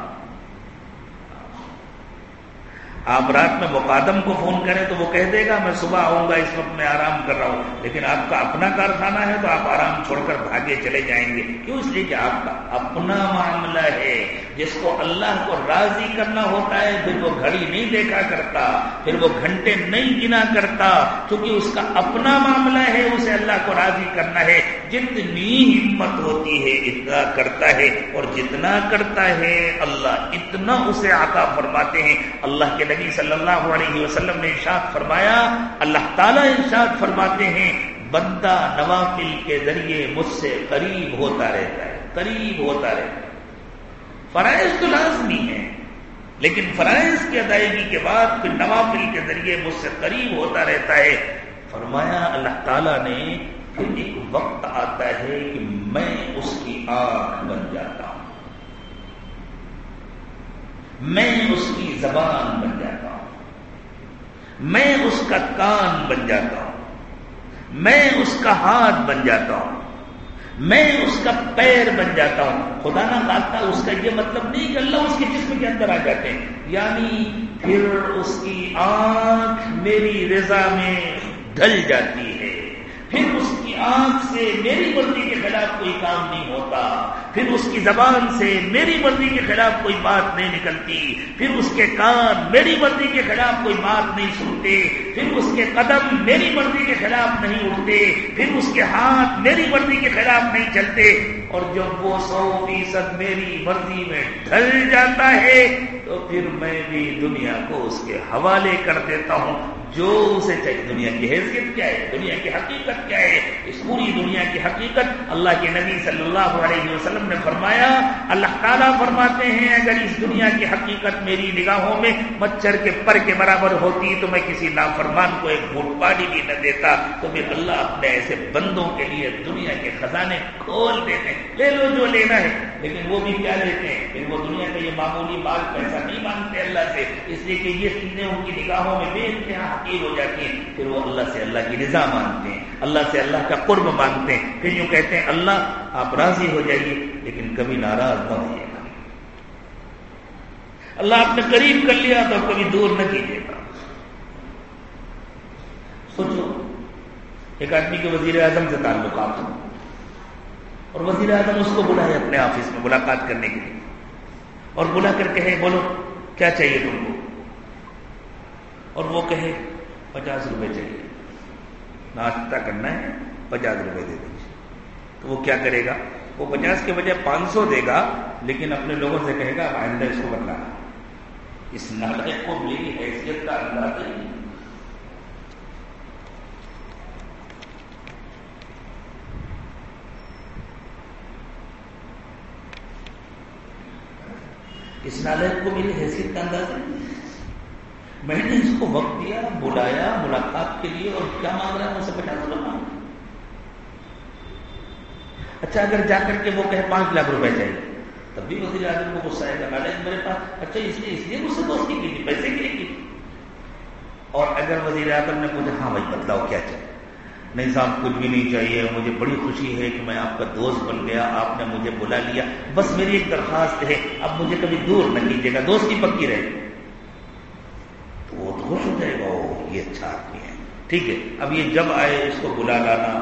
آپ رات میں مقادم کو فون کریں تو وہ کہہ دے گا، میں صبح آؤں گا، اس وقت میں آرام کر رہا ہوں۔ لیکن آپ کا اپنا کارخانہ ہے تو آپ آرام چھوڑ کر بھاگے چلے جائیں گے۔ کیوں اس لیے کہ آپ کا اپنا معاملہ ہے۔ جس کو اللہ کو راضی کرنا ہوتا ہے، پھر وہ گھڑی نہیں دیکھا کرتا، پھر وہ گھنٹے نہیں گنا کرتا۔ کیونکہ اس کا اپنا معاملہ ہے، اسے اللہ کو راضی کرنا ہے۔ جتنی ہمت ہوتی ہے، اتنا کرتا ہے۔ اور جتنا کرتا ہے، اللہ اتنا اسے عطا فرماتے ہیں۔ اللہ کے نبی صلی اللہ علیہ وسلم نے ارشاد فرمایا، اللہ تعالیٰ ارشاد فرماتے ہیں، بندہ نوافل کے ذریعے مجھ سے قریب ہوتا رہتا ہے، قریب ہوتا رہتا ہے۔ فرائض تو لازمی ہے لیکن فرائض کی ادائیگی کے بعد پھر نوافل کے ذریعے مجھ سے قریب ہوتا رہتا ہے۔ فرمایا، اللہ تعالیٰ نے، پھر ایک وقت آتا ہے کہ میں اس کی آنکھ بن جاتا ہوں۔ میں اس کی زبان بن جاتا ہوں۔ میں اس کا کان بن جاتا ہوں۔ میں اس کا ہاتھ بن جاتا ہوں۔ میں اس کا پیر بن جاتا ہوں۔ خدا نہ خاصتا اس کا یہ مطلب نہیں کہ اللہ اس کے جسم کے اندر آ جاتے ہیں۔ یعنی پھر اس کی آنکھ میری رضا میں ڈھل جاتی ہے۔ پھر اس کی آنکھ سے میری مرضی کے خلاف کوئی کام نہیں ہوتا، پھر اس کی زبان سے میری مرضی کے خلاف کوئی بات نہیں نکلتی، پھر اس کے کان میری مرضی کے خلاف کوئی بات نہیں سنتے، پھر اس کے قدم میری مرضی کے خلاف نہیں اٹھتے، پھر اس کے ہاتھ میری مرضی کے خلاف نہیں چلتے۔ اور جب وہ سو فیصد میری مرضی میں ڈھل جاتا ہے، تو پھر میں بھی دنیا کو اس کے حوالے کر دیتا ہوں۔ جو اسے چاہیے، دنیا کی حیثیت کیا ہے، دنیا کی حقیقت کیا ہے، اس پوری دنیا کی حقیقت اللہ کے نبی صلی اللہ علیہ وسلم نے فرمایا۔ اللہ تعالیٰ فرماتے ہیں، اگر اس دنیا کی حقیقت میری نگاہوں میں مچھر کے پر کے برابر ہوتی تو میں کسی نافرمان کو ایک گھوٹ پانی بھی نہ دیتا۔ تو پھر اللہ اپنے ایسے بندوں کے لیے دنیا کے خزانے کھول دیتے لے لو جو لینا ہے۔ لیکن وہ بھی کیا لیتے ہیں؟ پھر وہ دنیا کا یہ معمولی مال پیسہ نہیں مانگتے اللہ سے۔ اس لیے کہ یہ چیزیں ان کی نگاہوں میں بے انتہا حقیر ہو جاتی ہیں، پھر وہ اللہ سے اللہ کی رضا مانگتے ہیں، اللہ سے اللہ کا قرب مانگتے ہیں۔ پھر یوں کہتے ہیں، اللہ، آپ راضی ہو جائیے، لیکن کبھی ناراض نہ ہوئیے گا۔ اللہ آپ نے قریب کر لیا تو کبھی دور نہ کیجیے گا۔ سوچو، ایک آدمی کے وزیر اعظم سے تعلقات ہوں، اور وزیر اعظم اس کو بلائے اپنے آفس میں ملاقات کرنے کے لیے۔ اور بلا کر کہے، بولو، کیا چاہیے تم کو؟ اور وہ کہے پچاس روپے چاہیے۔ ناشتہ کرنا ہے، پچاس روپے دے دیجیے۔ تو وہ کیا کرے گا؟ وہ پچاس کے بجائے پانچ سو دے گا، لیکن اپنے لوگوں سے کہے گا، آئندہ اس کو بدلانا اس نالک کو میری حیثیت کا اندازہ نہیں۔ اس نالک کو میری حیثیت کا اندازہ نہیں۔ میں نے اس کو وقت دیا، بلایا، ملاقات کے لیے اور کیا مانگ رہا ہے؟ مجھ سے پچاس لاکھ مانگ اچھا اگر جا کر کے وہ کہے پانچ لاکھ روپے چاہیے، تب بھی وزیر اعظم کو غصہ آئے گا۔ میرے پاس اچھا اس لیے اس لیے مجھ سے دوستی کی تھی، پیسے کے لیے کی۔ اور اگر وزیر اعظم نے پوچھا ہاں بھائی، بتلاؤ کیا چاہیے؟ نہیں صاحب، کچھ بھی نہیں چاہیے، مجھے بڑی خوشی ہے کہ میں آپ کا دوست بن گیا، آپ نے مجھے بلا لیا۔ بس میری ایک درخواست ہے، اب مجھے کبھی دور نہ کیجیے گا دوستی پکی رہے۔ وہ تو خوش ہو جائے گا یہ اچھا آدمی ہے ٹھیک ہے، اب یہ جب آئے اس کو بلا لانا،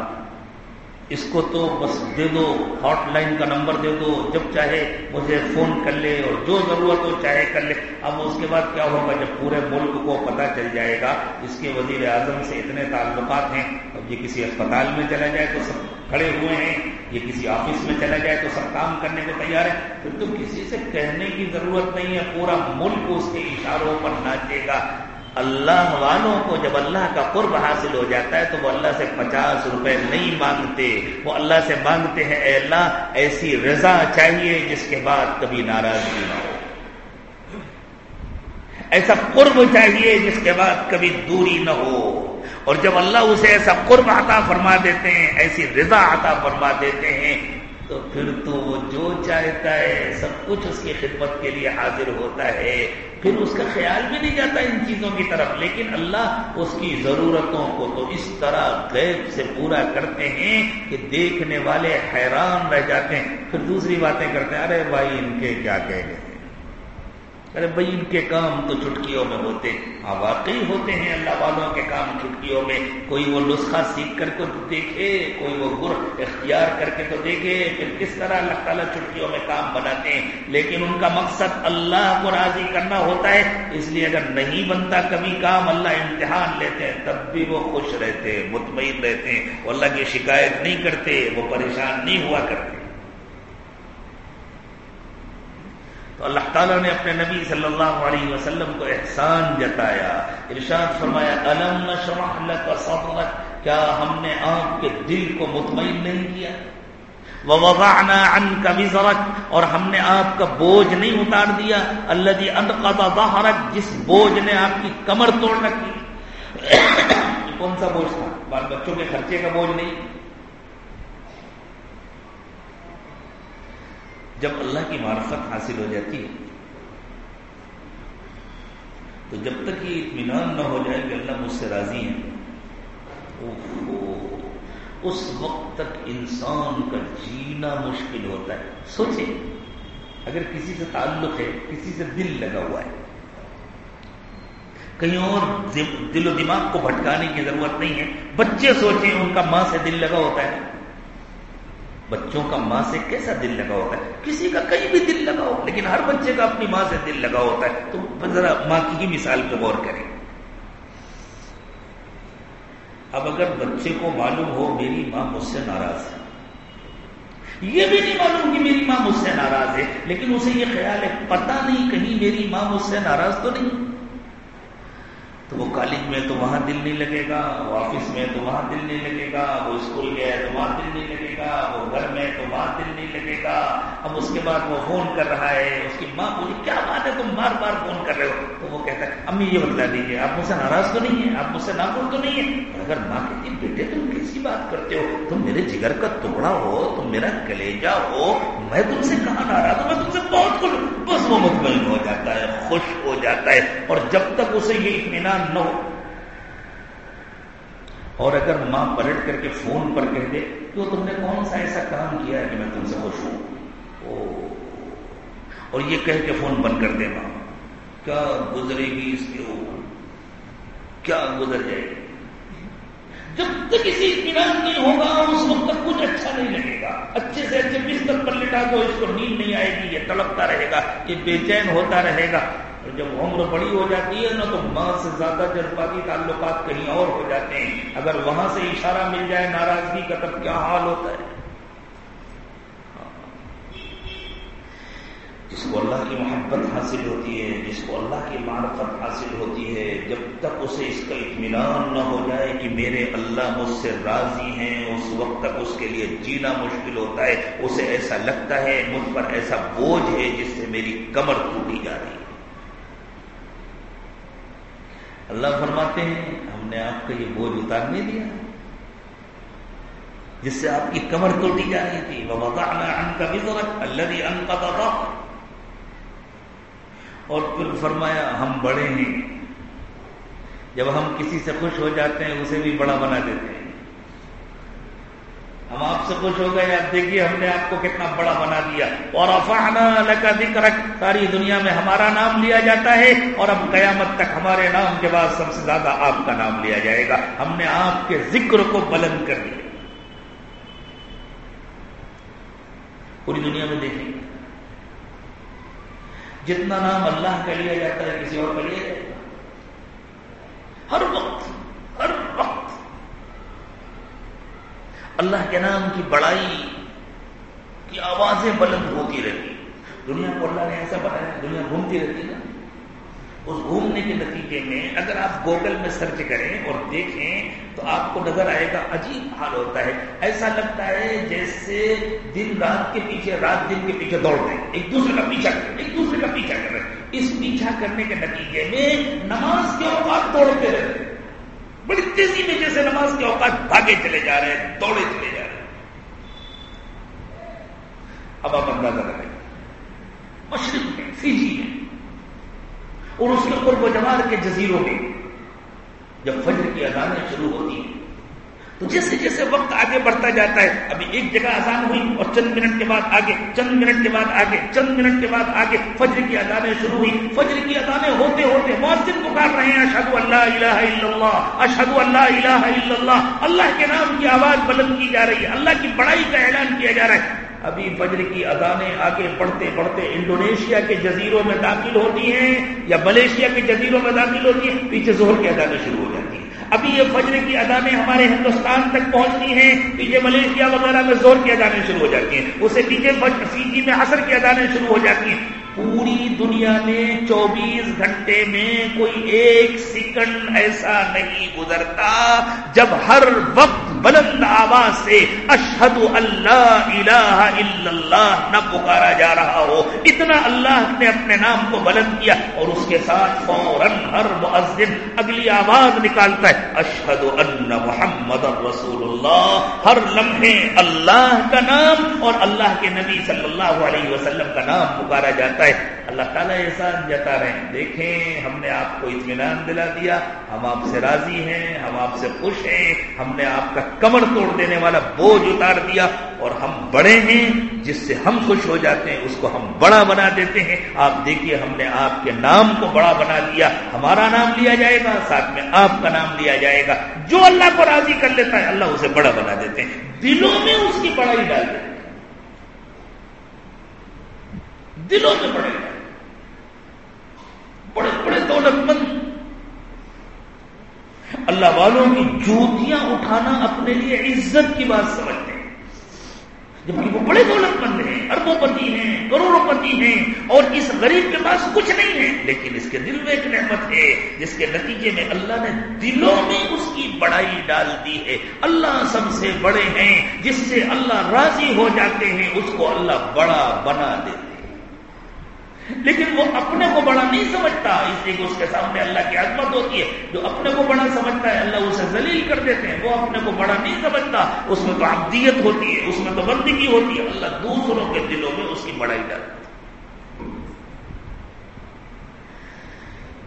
اس کو تو بس دے دو، ہاٹ لائن کا نمبر دے دو، جب چاہے مجھے فون کر لے اور جو ضرورت ہو چاہے کر لے۔ اب اس کے بعد کیا ہوگا، جب پورے ملک کو پتہ چل جائے گا، اس کے وزیر اعظم سے اتنے تعلقات ہیں، اب یہ کسی اسپتال میں چلا جائے تو سب کھڑے ہوئے ہیں، یہ کسی آفس میں چلا جائے تو سب کام کرنے کو تیار ہے پھر تو کسی سے کہنے کی ضرورت نہیں ہے، پورا ملک اس کے اشاروں پر ناچے گا۔ اللہ والوں کو جب اللہ کا قرب حاصل ہو جاتا ہے تو وہ اللہ سے پچاس روپے نہیں مانگتے۔ وہ اللہ سے مانگتے ہیں، اے اللہ، ایسی رضا چاہیے جس کے بعد کبھی ناراضگی نہ ہو۔ ایسا قرب چاہیے جس کے بعد کبھی دوری نہ ہو۔ اور جب اللہ اسے ایسا قرب عطا فرما دیتے ہیں، ایسی رضا عطا فرما دیتے ہیں، تو پھر تو وہ جو چاہتا ہے، سب کچھ اس کی خدمت کے لیے حاضر ہوتا ہے۔ پھر اس کا خیال بھی نہیں جاتا ان چیزوں کی طرف۔ لیکن اللہ اس کی ضرورتوں کو تو اس طرح غیب سے پورا کرتے ہیں کہ دیکھنے والے حیران رہ جاتے ہیں۔ پھر دوسری باتیں کرتے ہیں، ارے بھائی ان کے کیا کہہ گئے؟ ارے بھائی، ان کے کام تو چٹکیوں میں ہوتے ہاں واقعی ہوتے ہیں اللہ والوں کے کام چٹکیوں میں۔ کوئی وہ نسخہ سیکھ کر کے دیکھے، کوئی وہ گر اختیار کر کے تو دیکھے، پھر کس طرح اللہ تعالیٰ چٹکیوں میں کام بناتے ہیں۔ لیکن ان کا مقصد اللہ کو راضی کرنا ہوتا ہے۔ اس لیے اگر نہیں بنتا، کبھی کام اللہ امتحان لیتے ہیں، تب بھی وہ خوش رہتے ہیں، مطمئن رہتے ہیں۔ وہ اللہ کی شکایت نہیں کرتے، وہ پریشان نہیں ہوا کرتے۔ تو اللہ تعالیٰ نے اپنے نبی صلی اللہ علیہ وسلم کو احسان جتایا۔ ارشاد فرمایا علم نشرح لك صدرك کیا ہم نے آپ کے دل کو مطمئن نہیں کیا؟ ووضعنا عنك وزرك اور ہم نے آپ کا بوجھ نہیں اتار دیا۔ الذي انقض ظهرك جس بوجھ نے آپ کی کمر توڑ رکھی۔ کون سا بوجھ تھا؟ بال بچوں کے خرچے کا بوجھ نہیں۔ جب اللہ کی معرفت حاصل ہو جاتی ہے، تو جب تک یہ اطمینان نہ ہو جائے کہ اللہ مجھ سے راضی ہے اس وقت تک انسان کا جینا مشکل ہوتا ہے۔ سوچے اگر کسی سے تعلق ہے، کسی سے دل لگا ہوا ہے، کہیں اور دل و دماغ کو بھٹکانے کی ضرورت نہیں ہے، بچے سوچیں ان کا ماں سے دل لگا ہوتا ہے۔ بچوں کا ماں سے کیسا دل لگا ہوتا ہے؟ کسی کا کہیں بھی دل لگا ہو لیکن ہر بچے کا اپنی ماں سے دل لگا ہوتا ہے۔ تو ذرا ماں کی ہی مثال پہ غور کریں۔ اب اگر بچے کو معلوم ہو میری ماں مجھ سے ناراض ہے، یہ بھی نہیں معلوم کہ میری ماں مجھ سے ناراض ہے، لیکن اسے یہ خیال ہے، پتہ نہیں کہیں میری ماں مجھ سے ناراض تو نہیں۔ تو وہ کالج میں تو وہاں دل نہیں لگے گا، وہ آفس میں تو وہاں دل نہیں لگے گا، وہ اسکول گیا تو وہاں دل نہیں لگے گا، وہ گھر میں تو وہاں دل نہیں لگے گا۔ اب اس کے بعد وہ فون کر رہا ہے، اس کی ماں بولی، کیا بات ہے، تم بار بار فون کر رہے ہو؟ تو وہ کہتا ہے، امی یہ بتلا دیجیے آپ مجھ سے ناراض تو نہیں ہے آپ مجھ سے ناخوش تو نہیں ہے اگر ماں کہتی بیٹے، تم کیسی بات کرتے ہو؟ تم میرے جگر کا ٹکڑا ہو، تم میرا کلیجا ہو، میں تم سے کہاں ناراض ہوں؟ میں تم سے بہت خوش بس وہ مطمئن ہو جاتا ہے، خوش ہو جاتا ہے۔ اور جب تک اسے یہ اطمینان نہ ہو اور اگر ماں پلٹ کر کے فون پر کہہ دے تو تم نے کون سا ایسا کام کیا ہے کہ میں تم سے خوش ہوں؟ اور یہ کہہ کے فون بند کر دے ماں۔ کیا گزرے گی اس کے اوپر؟ کیا گزر جائے گی؟ جب تک کسی اطمینان نہیں ہوگا، اس وقت تک کچھ اچھا نہیں لگے گا۔ اچھے سے اچھے بستر پر لٹا دو، اس کو نیند نہیں آئے گی، یہ تڑپتا رہے گا، یہ بے چین ہوتا رہے گا۔ جب عمر بڑی ہو جاتی ہے نا تو ماں سے زیادہ جذباتی تعلقات کہیں اور ہو جاتے ہیں۔ اگر وہاں سے اشارہ مل جائے ناراضگی کا تب کیا حال ہوتا ہے؟ جس کو اللہ کی محبت حاصل ہوتی ہے، جس کو اللہ کی معرفت حاصل ہوتی ہے، جب تک اسے اس کا اطمینان نہ ہو جائے کہ میرے اللہ مجھ سے راضی ہیں، اس وقت تک اس کے لیے جینا مشکل ہوتا ہے، اسے ایسا لگتا ہے، مجھ پر ایسا بوجھ ہے جس سے میری کمر ٹوٹی جا رہی ہے۔ اللہ فرماتے ہیں، ہم نے آپ کا یہ بوجھ اتارنے دیا۔ جس سے آپ کی کمر توٹی جا رہی تھی۔ وہ ان کا بھی ضرورت اللہ ان کا اور پھر فرمایا، ہم بڑے ہیں۔ جب ہم کسی سے خوش ہو جاتے ہیں، اسے بھی بڑا بنا دیتے ہیں۔ ہم آپ سے خوش ہو گئے اب دیکھیے ہم نے آپ کو کتنا بڑا بنا دیا۔ اور افانا لگا ذکر ساری دنیا میں ہمارا نام لیا جاتا ہے اور اب قیامت تک ہمارے نام کے بعد سب سے زیادہ آپ کا نام لیا جائے گا۔ ہم نے آپ کے ذکر کو بلند کر دیا۔ پوری دنیا میں دیکھیں۔ جتنا نام اللہ کا لیا جاتا ہے، کسی اور کا لیا جائے گا۔ ہر وقت ہر وقت اللہ کے نام کی بڑائی کی آوازیں بلند ہوتی رہتی۔ دنیا کو اللہ نے ایسا بنایا، دنیا گھومتی رہتی نا۔ اس گھومنے کے نتیجے میں اگر آپ گوگل میں سرچ کریں اور دیکھیں تو آپ کو نظر آئے گا، عجیب حال ہوتا ہے۔ ایسا لگتا ہے جیسے دن رات کے پیچھے، رات دن کے پیچھے دوڑ رہے ہیں۔ ایک دوسرے کا پیچھا کر ایک دوسرے کا پیچھا کر رہے ہیں۔ اس پیچھا کرنے کے نتیجے میں نماز کے اوقات دوڑتے رہتے ہیں۔ بڑی تیزی میں جیسے نماز کے اوقات بھاگے چلے جا رہے ہیں، دوڑے چلے جا رہے ہیں۔ اب آپ اندازہ لگائیں مشرق میں فیجی میں اور اس کے قرب و جمال کے جزیروں میں جب فجر کی اذانیں شروع ہوتی ہیں تو جیسے جیسے وقت آگے بڑھتا جاتا ہے، ابھی ایک جگہ آسان ہوئی اور چند منٹ کے بعد آگے، چند منٹ کے بعد آگے، چند منٹ کے بعد آگے، فجر کی اذانیں شروع ہوئی۔ فجر کی اذانیں ہوتے ہوتے مؤذن پکار رہے ہیں۔ اشہد اللہ الہ الا اللہ اشہد اللہ الہ الا اللہ۔ اللہ کے نام کی آواز بلند کی جا رہی ہے۔ اللہ کی بڑائی کا اعلان کیا جا رہا ہے۔ ابھی فجر کی اذانیں آگے بڑھتے بڑھتے انڈونیشیا کے جزیروں میں داخل ہوتی ہیں یا ملیشیا کے جزیروں میں داخل ہوتی ہیں۔ پیچھے زہر کی اذانیں شروع ہو جاتی ہیں۔ ابھی یہ فجر کی ادامیں ہمارے ہندوستان تک پہنچتی ہیں پیچھے ملیشیا وغیرہ میں زور کی ادانیں شروع ہو جاتی ہیں۔ اسے پیچھے فیجی میں اثر کی ادانیں شروع ہو جاتی ہیں۔ پوری دنیا میں چوبیس گھنٹے میں کوئی ایک سیکنڈ ایسا نہیں گزرتا جب ہر وقت بلند آواز سے اشہد اللہ الہ الا اللہ نہ پکارا جا رہا ہو۔ اتنا اللہ نے اپنے نام کو بلند کیا اور اس کے ساتھ فوراً ہر مؤذن اگلی آواز نکالتا ہے۔ اشہد ان محمد رسول اللہ۔ ہر لمحے اللہ کا نام اور اللہ کے نبی صلی اللہ علیہ وسلم کا نام پکارا جاتا ہے۔ اللہ تعالیٰ احسان جتا رہے ہیں۔ دیکھیں، ہم نے آپ کو اطمینان دلا دیا۔ ہم آپ سے راضی ہیں، ہم آپ سے خوش ہیں۔ ہم نے آپ کا کمر توڑ دینے والا بوجھ اتار دیا اور ہم بڑے ہیں، جس سے ہم خوش ہو جاتے ہیں، اس کو ہم بڑا بنا دیتے ہیں۔ آپ دیکھیے، ہم نے آپ کے نام کو بڑا بنا دیا ہمارا نام لیا جائے گا، ساتھ میں آپ کا نام لیا جائے گا۔ جو اللہ کو راضی کر لیتا ہے، اللہ اسے بڑا بنا دیتے ہیں۔ دلوں میں اس کی بڑائی ڈال دیتے دلوں میں بڑے بڑے بڑے دولت مند اللہ والوں کی جوتیاں اٹھانا اپنے لیے عزت کی بات سمجھتے ہیں۔ جبکہ وہ بڑے دولت مند ہیں، اربوں پتی ہیں، کروڑوں پتی ہیں اور اس غریب کے پاس کچھ نہیں ہے، لیکن اس کے دل میں ایک نعمت ہے، جس کے نتیجے میں اللہ نے دلوں میں اس کی بڑائی ڈال دی ہے۔ اللہ سب سے بڑے ہیں، جس سے اللہ راضی ہو جاتے ہیں، اس کو اللہ بڑا بنا دیتے لیکن وہ اپنے کو بڑا نہیں سمجھتا، اس لیے کہ اس کے سامنے اللہ کی عظمت ہوتی ہے۔ جو اپنے کو بڑا سمجھتا ہے، اللہ اسے ذلیل کر دیتے ہیں۔ وہ اپنے کو بڑا نہیں سمجھتا۔ اس میں تو عبدیت ہوتی ہے، اس میں تو بندگی ہوتی ہے۔ اللہ دوسروں کے دلوں میں اس کی بڑائی ڈالتا ہے۔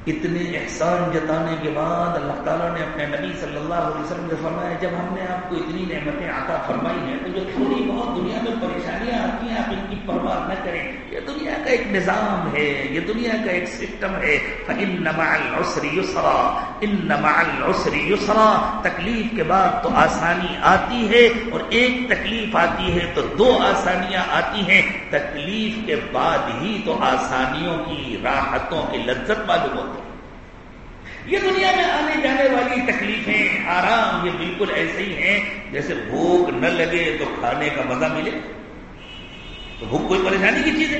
اتنے احسان جتانے کے بعد اللہ تعالیٰ نے اپنے نبی صلی اللہ علیہ وسلم سے فرمایا، جب ہم نے آپ کو اتنی نعمتیں عطا فرمائی ہیں، تو جو تھوڑی بہت دنیا میں پریشانیاں آتی ہیں، آپ ان پرواہ نہ کریں۔ یہ دنیا کا ایک نظام ہے، یہ دنیا کا ایک سسٹم ہے۔ ان یسرا ان العسر یسرا تکلیف کے بعد تو آسانی آتی ہے اور ایک تکلیف آتی ہے تو دو آسانیاں آتی ہیں۔ تکلیف کے بعد ہی تو آسانیوں کی، راحتوں کی لذت معلوم ہوتی ہے۔ یہ دنیا میں آنے جانے والی تکلیفیں آرام یہ بالکل ایسے ہی ہیں جیسے بھوک نہ لگے تو کھانے کا مزہ ملے۔ تو بھوک کوئی پریشانی کی چیز ہے؟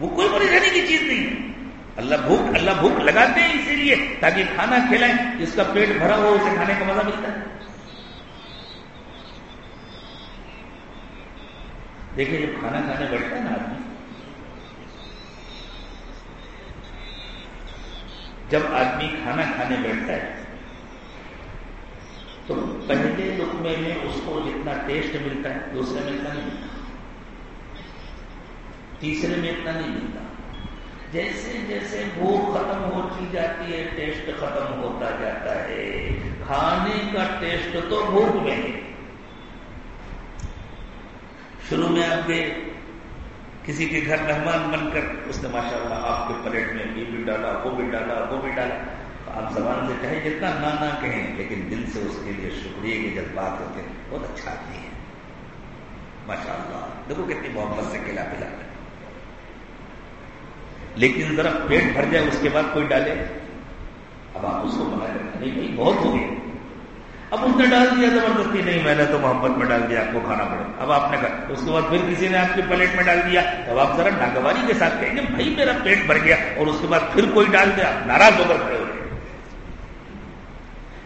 وہ کوئی پریشانی کی چیز نہیں ہے۔ اللہ بھوک اللہ بھوک لگاتے ہیں اسی لیے تاکہ کھانا کھلائیں، جس کا پیٹ بھرا ہو اسے کھانے کا مزہ ملتا ہے۔ دیکھیں جب کھانا کھانے بیٹھتا ہے نا آدمی، جب آدمی کھانا کھانے بیٹھتا ہے، تو پہلے لقمے میں اس کو جتنا ٹیسٹ ملتا ہے، دوسرے میں اتنا نہیں ملتا۔ تیسرے میں اتنا نہیں ملتا۔ جیسے جیسے بھوک ختم ہوتی جاتی ہے، ٹیسٹ ختم ہوتا جاتا ہے۔ کھانے کا ٹیسٹ تو بھوک میں ہے۔ شروع میں آپ کے کسی کے گھر مہمان بن کر اس نے ماشاء اللہ آپ کے پلیٹ میں یہ بھی ڈالا وہ بھی ڈالا وہ بھی ڈالا آپ زبان سے کہیں جتنا نہ نہ کہیں، لیکن دل سے اس کے لیے شکریہ کے جذبات ہوتے ہیں۔ بہت اچھا آدمی ہے۔ ماشاء اللہ دیکھو کتنی محبت سے کھلا پلا لیکن ذرا پیٹ بھر جائے، اس کے بعد کوئی ڈالے، اب آپ اس کو بنا نہیں بھائی بہت ہو گئے اب اس نے ڈال دیا، زبردستی نہیں، میں نے تو محبت میں ڈال دیا، آپ کو کھانا پڑے۔ اب آپ نے کہا اس کے بعد پھر کسی نے آپ کی پلیٹ میں ڈال دیا۔ اب آپ ذرا ناگواری کے ساتھ کہیں گے، بھائی، میرا پیٹ بھر گیا اور اس کے بعد پھر کوئی ڈال دیا ناراض ہو کر کھڑے ہو گئے۔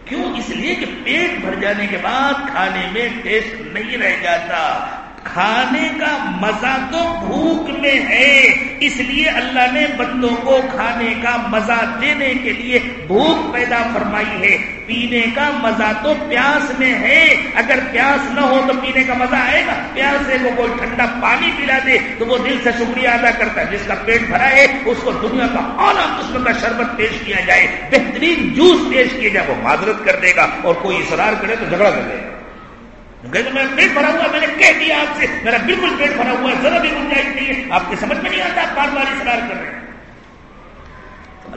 کیوں؟ اس لیے کہ پیٹ بھر جانے کے بعد کھانے میں ٹیسٹ نہیں رہ جاتا۔ کھانے کا مزہ تو بھوک میں ہے، اس لیے اللہ نے بندوں کو کھانے کا مزہ دینے کے لیے بھوک پیدا فرمائی ہے۔ پینے کا مزہ تو پیاس میں ہے، اگر پیاس نہ ہو تو پینے کا مزہ آئے گا۔ پیاسے کو کوئی ٹھنڈا پانی پلا دے تو وہ دل سے شکریہ ادا کرتا ہے۔ جس کا پیٹ بھرا ہے، اس کو دنیا کا اعلیٰ قسم کا شربت پیش کیا جائے۔ بہترین جوس پیش کیا جائے، وہ معذرت کر دے گا اور کوئی اصرار کرے تو جھگڑا کر دے گا۔ میرا پیٹ بھرا ہوا میں نے کہہ دیا آپ سے، میرا بالکل پیٹ بھرا ہوا ذرا بھی گنجائش نہیں ہے۔ آپ کے سمجھ میں نہیں آتا آپ بار بار اصرار کر رہے ہیں۔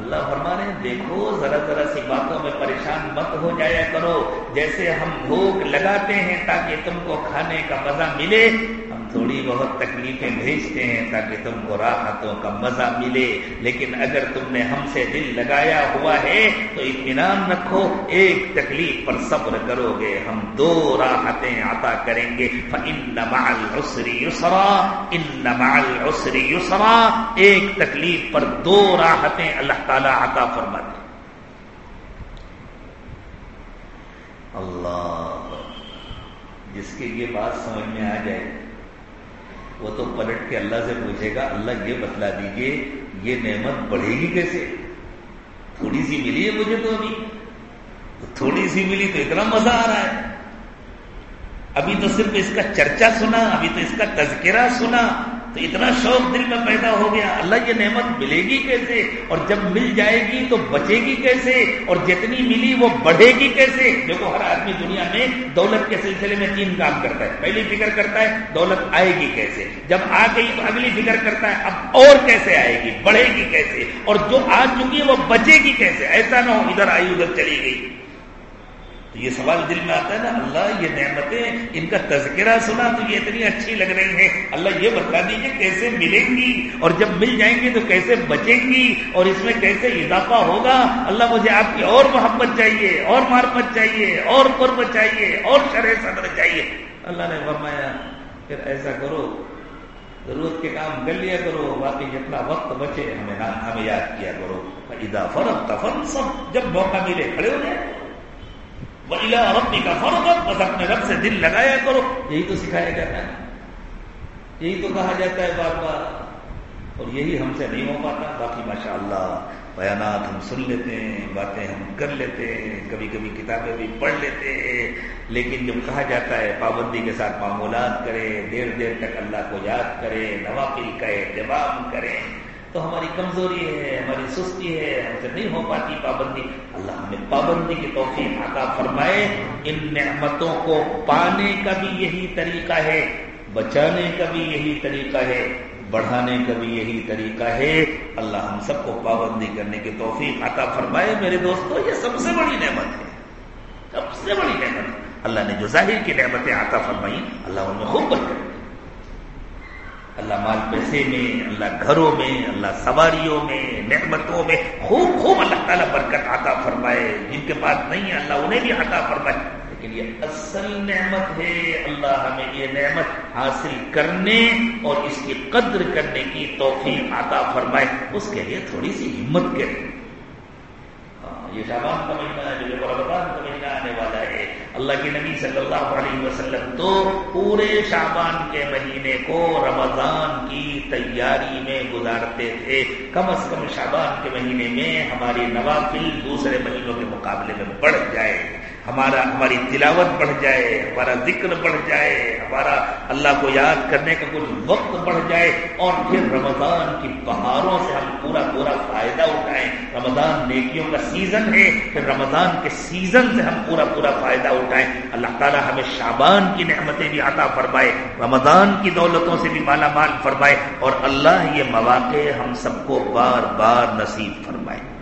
اللہ فرما رہے ہیں، دیکھو، ذرا ذرا سی باتوں میں پریشان مت ہو جایا کرو۔ جیسے ہم بھوک لگاتے ہیں تاکہ تم کو کھانے کا مزہ ملے، ہم تھوڑی بہت تکلیفیں بھیجتے ہیں تاکہ تم کو راحتوں کا مزہ ملے۔ لیکن اگر تم نے ہم سے دل لگایا ہوا ہے، تو اطمینان رکھو، ایک تکلیف پر صبر کرو گے ہم دو راحتیں عطا کریں گے۔ ایک تکلیف پر دو راحتیں اللہ تعالی عطا فرما دے اللہ، جس کے یہ بات سمجھ میں آ جائے، وہ تو پلٹ کے اللہ سے پوچھے گا، اللہ یہ بتلا دیجیے، یہ نعمت بڑھے گی کیسے؟ تھوڑی سی ملی ہے مجھے تو ابھی۔ تھوڑی سی ملی تو اتنا مزہ آ رہا ہے۔ ابھی تو صرف اس کا چرچا سنا، ابھی تو اس کا تذکرہ سنا۔ تو اتنا شوق دل میں پیدا ہو گیا۔ اللہ یہ نعمت ملے گی کیسے؟ اور جب مل جائے گی تو بچے گی کیسے؟ اور جتنی ملی وہ بڑھے گی کیسے؟ دیکھو، ہر آدمی دنیا میں دولت کے سلسلے میں تین کام کرتا ہے۔ پہلی فکر کرتا ہے دولت آئے گی کیسے؟ جب آ گئی تو اگلی فکر کرتا ہے اب اور کیسے آئے گی؟ بڑھے گی کیسے؟ اور جو آ چکی ہے وہ بچے گی کیسے؟ ایسا نہ ہو ادھر آئی، ادھر چلی گئی۔ تو یہ سوال دل میں آتا ہے نا، اللہ یہ نعمتیں ان کا تذکرہ سنا تو یہ اتنی اچھی لگ رہی ہیں۔ اللہ یہ بتا دیجیے کیسے ملیں گی اور جب مل جائیں گی تو کیسے بچیں گی اور اس میں کیسے اضافہ ہوگا۔ اللہ مجھے آپ کی اور محبت چاہیے، اور مارپت چاہیے، اور قرب چاہیے، اور شرح صدر چاہیے۔ اللہ نے فرمایا، پھر ایسا کرو، ضرورت کے کام کر لیا کرو، باقی جتنا وقت بچے ہمیں ہمیں یاد کیا کرو۔ اضافہ تفن سب جب موقع ملے کھڑے ہو جائے۔ ولا ربی کا فروغت بس اپنے رب سے دل لگایا کرو۔ یہی تو سکھایا جاتا ہے۔ یہی تو کہا جاتا ہے بار بار۔ اور یہی ہم سے نہیں ہو پاتا۔ باقی ماشاء اللہ بیانات ہم سن لیتے ہیں، باتیں ہم کر لیتے ہیں کبھی کبھی کتابیں بھی پڑھ لیتے ہیں۔ لیکن جب کہا جاتا ہے پابندی کے ساتھ معمولات کریں، دیر دیر تک اللہ کو یاد کریں، نوافل کا اہتمام کریں۔ تو ہماری کمزوری ہے، ہماری سستی ہے، ہم سے نہیں ہو پاتی پابندی۔ اللہ ہمیں پابندی کی توفیق عطا فرمائے۔ ان نعمتوں کو پانے کا بھی یہی طریقہ ہے، بچانے کا بھی یہی طریقہ ہے، بڑھانے کا بھی یہی طریقہ ہے۔ اللہ ہم سب کو پابندی کرنے کی توفیق عطا فرمائے۔ میرے دوستو، یہ سب سے بڑی نعمت ہے۔ سب سے بڑی نعمت۔ اللہ نے جو ظاہر کی نعمتیں عطا فرمائی اللہ ان میں خوب برکت اللہ مال پیسے میں، اللہ گھروں میں، اللہ سواریوں میں، نعمتوں میں خوب خوب اللہ تعالیٰ برکت عطا فرمائے۔ جن کے پاس نہیں ہے، اللہ انہیں بھی عطا فرمائے۔ لیکن یہ اصل نعمت ہے، اللہ ہمیں یہ نعمت حاصل کرنے اور اس کی قدر کرنے کی توفیق عطا فرمائے۔ اس کے لیے تھوڑی سی ہمت کریں۔ ہاں، یہ شابان کا مہینہ ہے، جو رمضان کا مہینہ آنے والا ہے۔ اللہ کے نبی صلی اللہ علیہ وسلم تو پورے شابان کے مہینے کو رمضان کی تیاری میں گزارتے تھے۔ کم از کم شابان کے مہینے میں ہماری نوافل دوسرے مہینوں کے مقابلے میں بڑھ جائے۔ ہمارا ہماری تلاوت بڑھ جائے، ہمارا ذکر بڑھ جائے، ہمارا اللہ کو یاد کرنے کا کچھ وقت بڑھ جائے اور پھر رمضان کی بہاروں سے ہم پورا پورا فائدہ اٹھائیں۔ رمضان نیکیوں کا سیزن ہے، پھر رمضان کے سیزن سے ہم پورا پورا فائدہ اٹھائیں۔ اللہ تعالیٰ ہمیں شابان کی نعمتیں بھی عطا فرمائے، رمضان کی دولتوں سے بھی مالا مال فرمائے اور اللہ یہ مواقع ہم سب کو بار بار نصیب فرمائے۔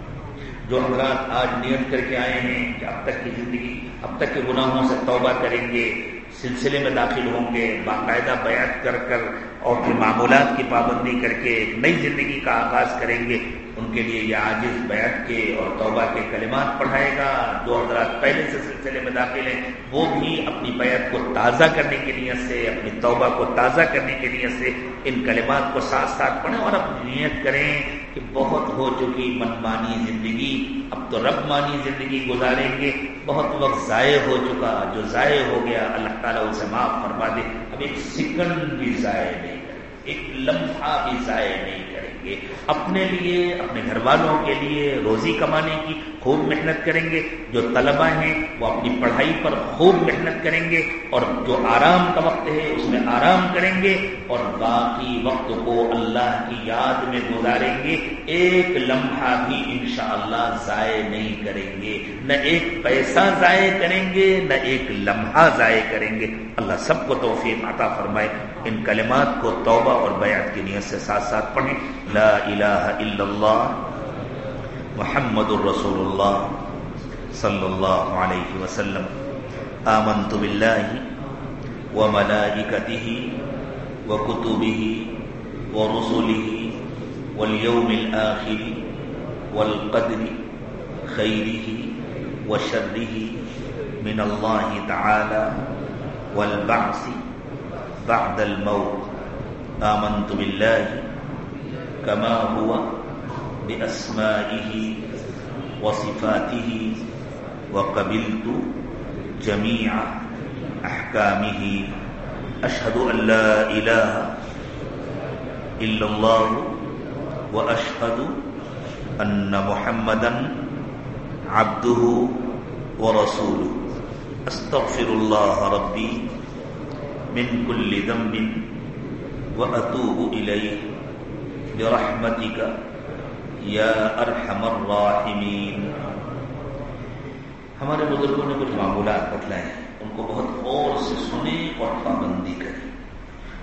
جو حضرات آج نیت کر کے آئے ہیں کہ اب تک کی زندگی، اب تک کے گناہوں سے توبہ کریں گے، سلسلے میں داخل ہوں گے، باقاعدہ بیعت کر کر اور پھر معمولات کی پابندی کر کے ایک نئی زندگی کا آغاز کریں گے، ان کے لیے یہ عاجز بیعت کے اور توبہ کے کلمات پڑھائے گا۔ جو حضرات پہلے سے سلسلے میں داخل ہیں، وہ بھی اپنی بیعت کو تازہ کرنے کی نیت سے، اپنی توبہ کو تازہ کرنے کی نیت سے ان کلمات کو ساتھ ساتھ پڑھیں اور اپنی نیت کریں۔ کہ بہت ہو چکی من مانی زندگی، اب تو رب مانی زندگی گزاریں گے۔ بہت وقت ضائع ہو چکا، جو ضائع ہو گیا، اللہ تعالیٰ اسے معاف فرما دے۔ اب ایک سیکنڈ بھی ضائع نہیں کرے، ایک لمحہ بھی ضائع نہیں کرے گے، اپنے لیے، اپنے گھر والوں کے لیے روزی کمانے کی خوب محنت کریں گے، جو طلبہ ہیں وہ اپنی پڑھائی پر خوب محنت کریں گے اور جو آرام کا وقت ہے اس میں آرام کریں گے اور باقی وقت کو اللہ کی یاد میں گزاریں گے۔ ایک لمحہ بھی انشاءاللہ ضائع نہیں کریں گے۔ نہ ایک پیسہ ضائع کریں گے، نہ ایک لمحہ ضائع کریں گے۔ اللہ سب کو توفیق عطا فرمائے۔ ان کلمات کو توبہ اور بیعت کی نیت سے ساتھ ساتھ پڑھیں۔ لا الہ الا اللہ، محمد الرسول اللہ صلی اللہ علیہ وسلم۔ آمنت باللہ وملائکته وكتبه ورسله واليوم الآخر والقدر خيره وشره من الله تعالى والبعث۔ بعد الموت. آمنت بالله كما هو بأسمائه وصفاته وقبلت جميع أحكامه. أشهد أن لا إله إلا الله وأشهد أن محمدا عبده ورسوله. أستغفر الله ربي من كل ذنب وأتوب إليه برحمتك یا ارحم الراحمین ہمارے بزرگوں نے کچھ معمولات بتلائے ہیں۔ ان کو بہت اور سے سنیں اور پابندی کریں۔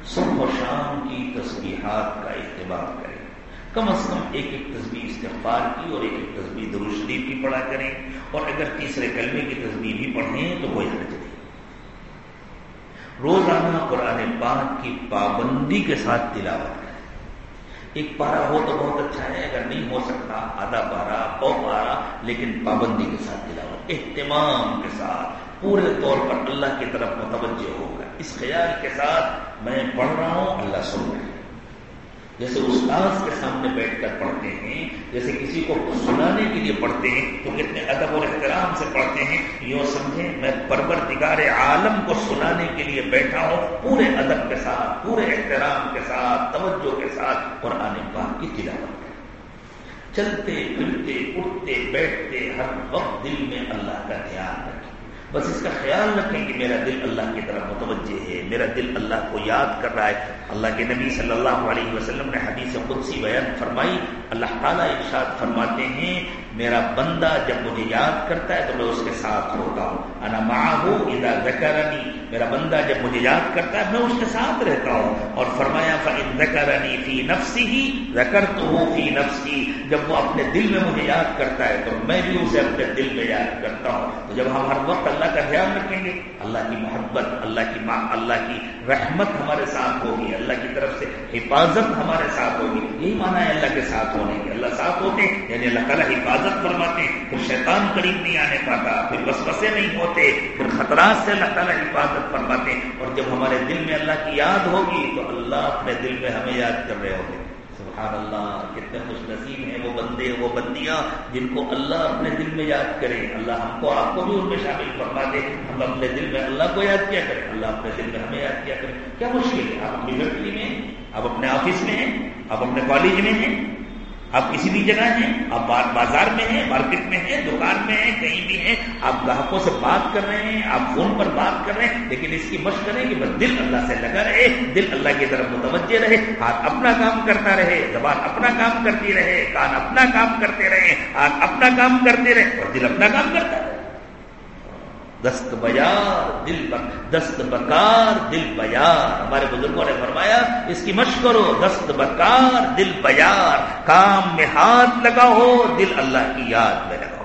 صبح و شام کی تسبیحات کا اہتمام کریں۔ کم از کم ایک ایک تصویر استغفار کی اور ایک ایک تسبیح تصویر شریف کی پڑھا کریں۔ اور اگر تیسرے کلمے کی تصویر بھی پڑھیں تو کوئی حرج روزانہ قرآن پاک کی پابندی کے ساتھ تلاوت کریں۔ ایک پارا ہو تو بہت اچھا ہے، اگر نہیں ہو سکتا، آدھا پارا او پارا لیکن پابندی کے ساتھ تلاوت، اہتمام کے ساتھ، پورے طور پر اللہ کی طرف متوجہ ہوگا اس خیال کے ساتھ میں پڑھ رہا ہوں، اللہ سن رہے جیسے استاذ کے سامنے بیٹھ کر پڑھتے ہیں، جیسے کسی کو سنانے کے لیے پڑھتے ہیں، تو کتنے ادب اور احترام سے پڑھتے ہیں۔ یوں سمجھیں، میں پرور دگار عالم کو سنانے کے لیے بیٹھا ہوں، پورے ادب کے ساتھ، پورے احترام کے ساتھ، توجہ کے ساتھ اور آنے پاک کی تلاوت چلتے پھرتے اٹھتے، بیٹھتے، ہر وقت دل میں اللہ کا دھیان رکھیں بس اس کا خیال رکھیں کہ میرا دل اللہ کی طرف متوجہ ہے، میرا دل اللہ کو یاد کر رہا ہے۔ اللہ کے نبی صلی اللہ علیہ وسلم نے حدیث قدسی بیان فرمائی اللہ تعالیٰ ارشاد فرماتے ہیں، میرا بندہ جب مجھے یاد کرتا ہے تو میں اس کے ساتھ ہوتا ہوں. انا معاہو اذا ذکرنی. میرا بندہ جب مجھے یاد کرتا ہے میں اس کے ساتھ رہتا ہوں. اور فرمایا، فَإِن ذکرنی فی نفسی ہی ذکرتہو فی جب وہ اپنے دل میں مجھے یاد کرتا ہے تو میں بھی اسے اپنے دل میں یاد کرتا ہوں. تو جب ہم ہر وقت اللہ کا دھیان رکھیں گے، اللہ کی محبت، اللہ کی ماں، اللہ کی رحمت ہمارے ساتھ ہوگی. اللہ کی طرف سے حفاظت ہمارے ساتھ ہوگی. یہی مانا ہے اللہ کے ساتھ ہونے کے اللہ ساتھ ہوتے ہیں. یعنی اللہ تعالیٰ حفاظت حفاظت فرماتے پھر شیطان قریب نہیں آنے پاتا. پھر وسوسے نہیں ہوتے. پھر خطرات سے اللہ تعالیٰ حفاظت فرماتے ہیں. اور جب ہمارے دل میں اللہ کی یاد ہوگی تو اللہ اپنے دل میں ہمیں یاد کر رہے ہوں گے سبحان اللہ، کتنے خوش نصیب ہیں وہ بندے، وہ بندیاں جن کو اللہ اپنے دل میں یاد کرے. اللہ ہم کو، آپ کو بھی ان میں شامل فرما دے ہم اپنے دل میں اللہ کو یاد کیا کریں. اللہ اپنے دل میں ہمیں یاد کیا کریں. کیا مشکل ہے؟ آپ اپنی فیکٹری میں آپ اپنے آفس میں ہیں؟ آپ اپنے کالج میں ہیں؟ آپ کسی بھی جگہ ہیں آپ بازار میں ہیں مارکیٹ میں ہیں، دکان میں ہیں، کہیں بھی ہیں۔ آپ گاہکوں سے بات کر رہے ہیں آپ فون پر بات کر رہے ہیں۔ لیکن اس کی مشق کریں کہ بس دل اللہ سے لگا رہے، دل اللہ کی طرف متوجہ رہے، ہاتھ اپنا کام کرتا رہے، زبان اپنا کام کرتی رہے، کان اپنا کام کرتے رہے ہاتھ اپنا کام کرتے رہے اور دل اپنا کام کرتا رہے۔ دست بیار، دل بک دست بکار، دل بیار۔ ہمارے بزرگوں نے فرمایا، اس کی مشق کرو، دست بکار، دل بیار۔ کام میں ہاتھ لگاؤ، دل اللہ کی یاد میں لگاؤ۔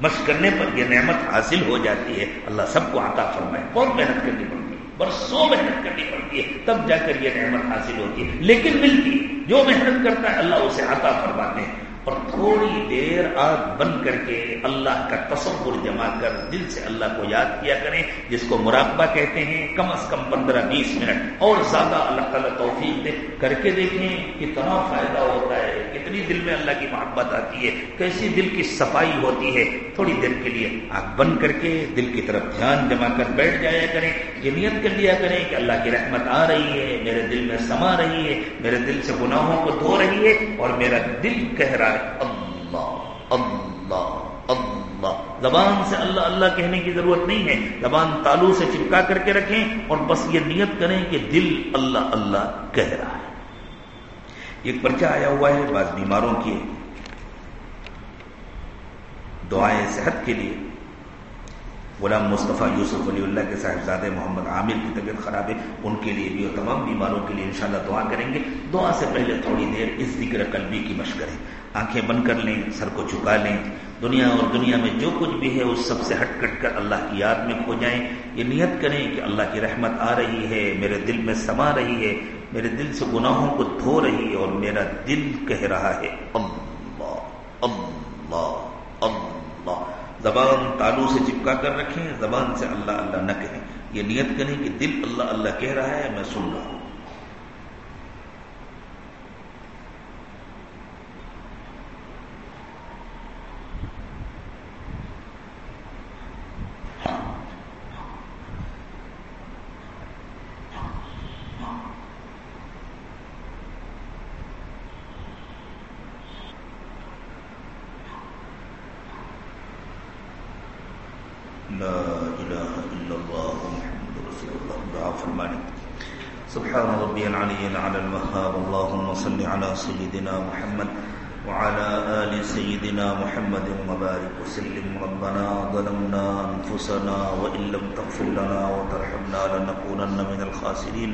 مشق کرنے پر یہ نعمت حاصل ہو جاتی ہے۔ اللہ سب کو عطا فرمائے۔ بہت محنت کرنی پڑتی ہے۔ برسوں محنت کرنی پڑتی ہے۔ تب جا کر یہ نعمت حاصل ہوتی ہے۔ لیکن ملتی جو محنت کرتا ہے، اللہ اسے عطا فرماتے ہیں۔ اور تھوڑی دیر آگ بند کر کے اللہ کا تصور جما کر دل سے اللہ کو یاد کیا کریں، جس کو مراقبہ کہتے ہیں، کم از کم پندرہ بیس منٹ۔ اور زیادہ اللہ تعالیٰ توفیق دے۔ کر کے دیکھیں کتنا فائدہ ہوتا ہے، کتنی دل میں اللہ کی محبت آتی ہے، کیسی دل کی صفائی ہوتی ہے۔ تھوڑی دیر کے لیے آگ بند کر کے دل کی طرف دھیان جما کر بیٹھ جایا کریں۔ یہ نیت کر لیا کریں کہ اللہ کی رحمت آ رہی ہے، میرے دل میں سما رہی ہے، میرے دل سے گناہوں کو دھو رہی ہے اور میرا دل کہہ رہا ہے اللہ اللہ اللہ. زبان سے اللہ اللہ کہنے کی ضرورت نہیں ہے. زبان تالو سے چپکا کر کے رکھیں اور بس یہ نیت کریں کہ دل اللہ اللہ کہہ رہا ہے. ایک پرچہ آیا ہوا ہے بعض بیماروں کی دعائیں صحت کے لیے. غلام مصطفیٰ یوسف ولی اللہ کے صاحبزادے محمد عامر کی طبیعت خراب ہے، ان کے لیے بھی اور تمام بیماروں کے لیے انشاءاللہ دعا کریں گے۔ دعا سے پہلے تھوڑی دیر اس ذکر قلبی کی مشق کریں۔ آنکھیں بند کر لیں، سر کو چکا لیں۔ دنیا اور دنیا میں جو کچھ بھی ہے، اس سب سے ہٹ کٹ کر اللہ کی یاد میں کھو جائیں۔ یہ نیت کریں کہ اللہ کی رحمت آ رہی ہے، میرے دل میں سما رہی ہے، میرے دل سے گناہوں کو دھو رہی ہے اور میرا دل کہہ رہا ہے اللہ اللہ اللہ۔ زبان تالو سے چپکا کر رکھیں، زبان سے اللہ اللہ نہ کہیں۔ یہ نیت کریں کہ دل اللہ اللہ کہہ رہا ہے، میں سن رہا ہوں سيدنا محمد وعلى آل سيدنا محمد وبارك وسلم ربنا ظلمنا أنفسنا وإن لم تغفر لنا وترحمنا لنكونن من الخاسرين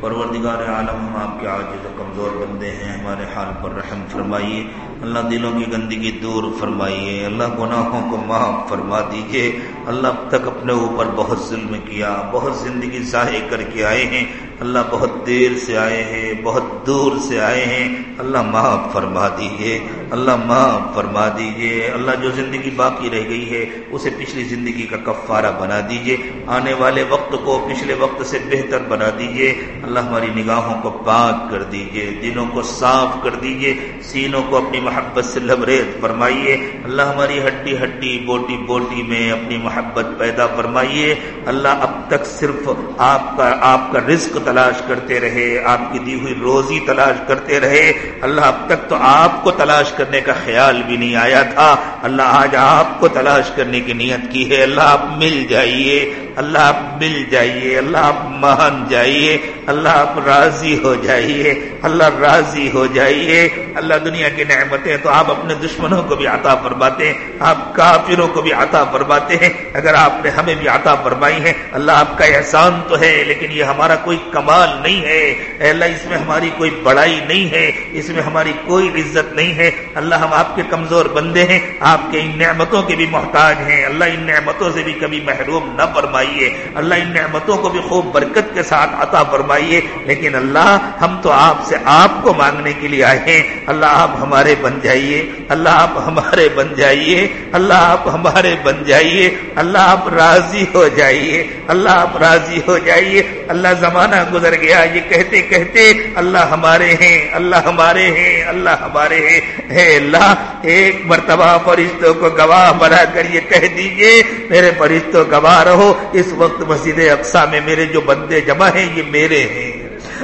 پروردگار عالم ہم آپ کے عاجز و کمزور بندے ہیں ہمارے حال پر رحم فرمائیے۔ اللہ دلوں کی گندگی دور فرمائیے۔ اللہ گناہوں کو معاف فرما دیجیے اللہ اب تک اپنے اوپر بہت ظلم کیا، بہت زندگی ضائع کر کے آئے ہیں۔ اللہ بہت دیر سے آئے ہیں، بہت دور سے آئے ہیں۔ اللہ معاف فرما دیجیے اللہ معاف فرما دیجیے اللہ جو زندگی باقی رہ گئی ہے، اسے پچھلی زندگی کا کفارہ بنا دیجیے آنے والے وقت کو پچھلے وقت سے بہتر بنا دیجیے اللہ ہماری نگاہوں کو پاک کر دیجیے دلوں کو صاف کر دیجیے سینوں کو اپنی محبت سے لبریز فرمائیے۔ اللہ ہماری ہڈی ہڈی، بوٹی بوٹی میں اپنی محبت پیدا فرمائیے۔ اللہ اب تک صرف آپ کا آپ کا رزق تلاش کرتے رہے، آپ کی دی ہوئی روزی تلاش کرتے رہے۔ اللہ اب تک تو آپ کو تلاش کرنے کا خیال بھی نہیں آیا تھا۔ اللہ آج آپ کو تلاش کرنے کی نیت کی ہے۔ اللہ آپ مل جائیے، اللہ آپ مل جائیے، اللہ آپ مان جائیے، اللہ آپ راضی ہو جائیے، اللہ راضی ہو جائیے۔ اللہ دنیا کی نعمتیں تو آپ اپنے دشمنوں کو بھی عطا فرماتے ہیں، آپ کافروں کو بھی عطا فرماتے ہیں۔ اگر آپ نے ہمیں بھی عطا فرمائی ہے، اللہ آپ کا احسان تو ہے، لیکن یہ ہمارا کوئی کمال نہیں ہے۔ اے اللہ، اس میں ہماری کوئی بڑائی نہیں ہے، اس میں ہماری کوئی عزت نہیں ہے۔ اللہ، ہم آپ کے کمزور بندے ہیں، آپ کے ان نعمتوں کے بھی محتاج ہیں۔ اللہ، ان نعمتوں سے بھی کبھی محروم نہ فرمائیے۔ اللہ، ان نعمتوں کو بھی خوب برکت کے ساتھ عطا فرمائیے۔ لیکن اللہ، ہم تو آپ سے آپ کو مانگنے کے لیے آئے ہیں۔ اللہ، آپ ہمارے بن جائیے۔ اللہ، آپ ہمارے بن جائیے۔ اللہ، آپ ہمارے بن جائیے۔ اللہ، آپ راضی ہو جائیے۔ اللہ، آپ راضی ہو جائیے۔ اللہ، زمانہ گزر گیا یہ کہتے کہتے اللہ ہمارے ہیں، اللہ ہمارے ہیں، اللہ ہمارے ہیں۔ اے اللہ، ایک مرتبہ فرشتوں کو گواہ بنا کر یہ کہہ دیجیے، میرے فرشتوں گواہ رہو، اس وقت مسجد اقسا میں میرے جو بندے جمع ہیں، یہ میرے ہیں۔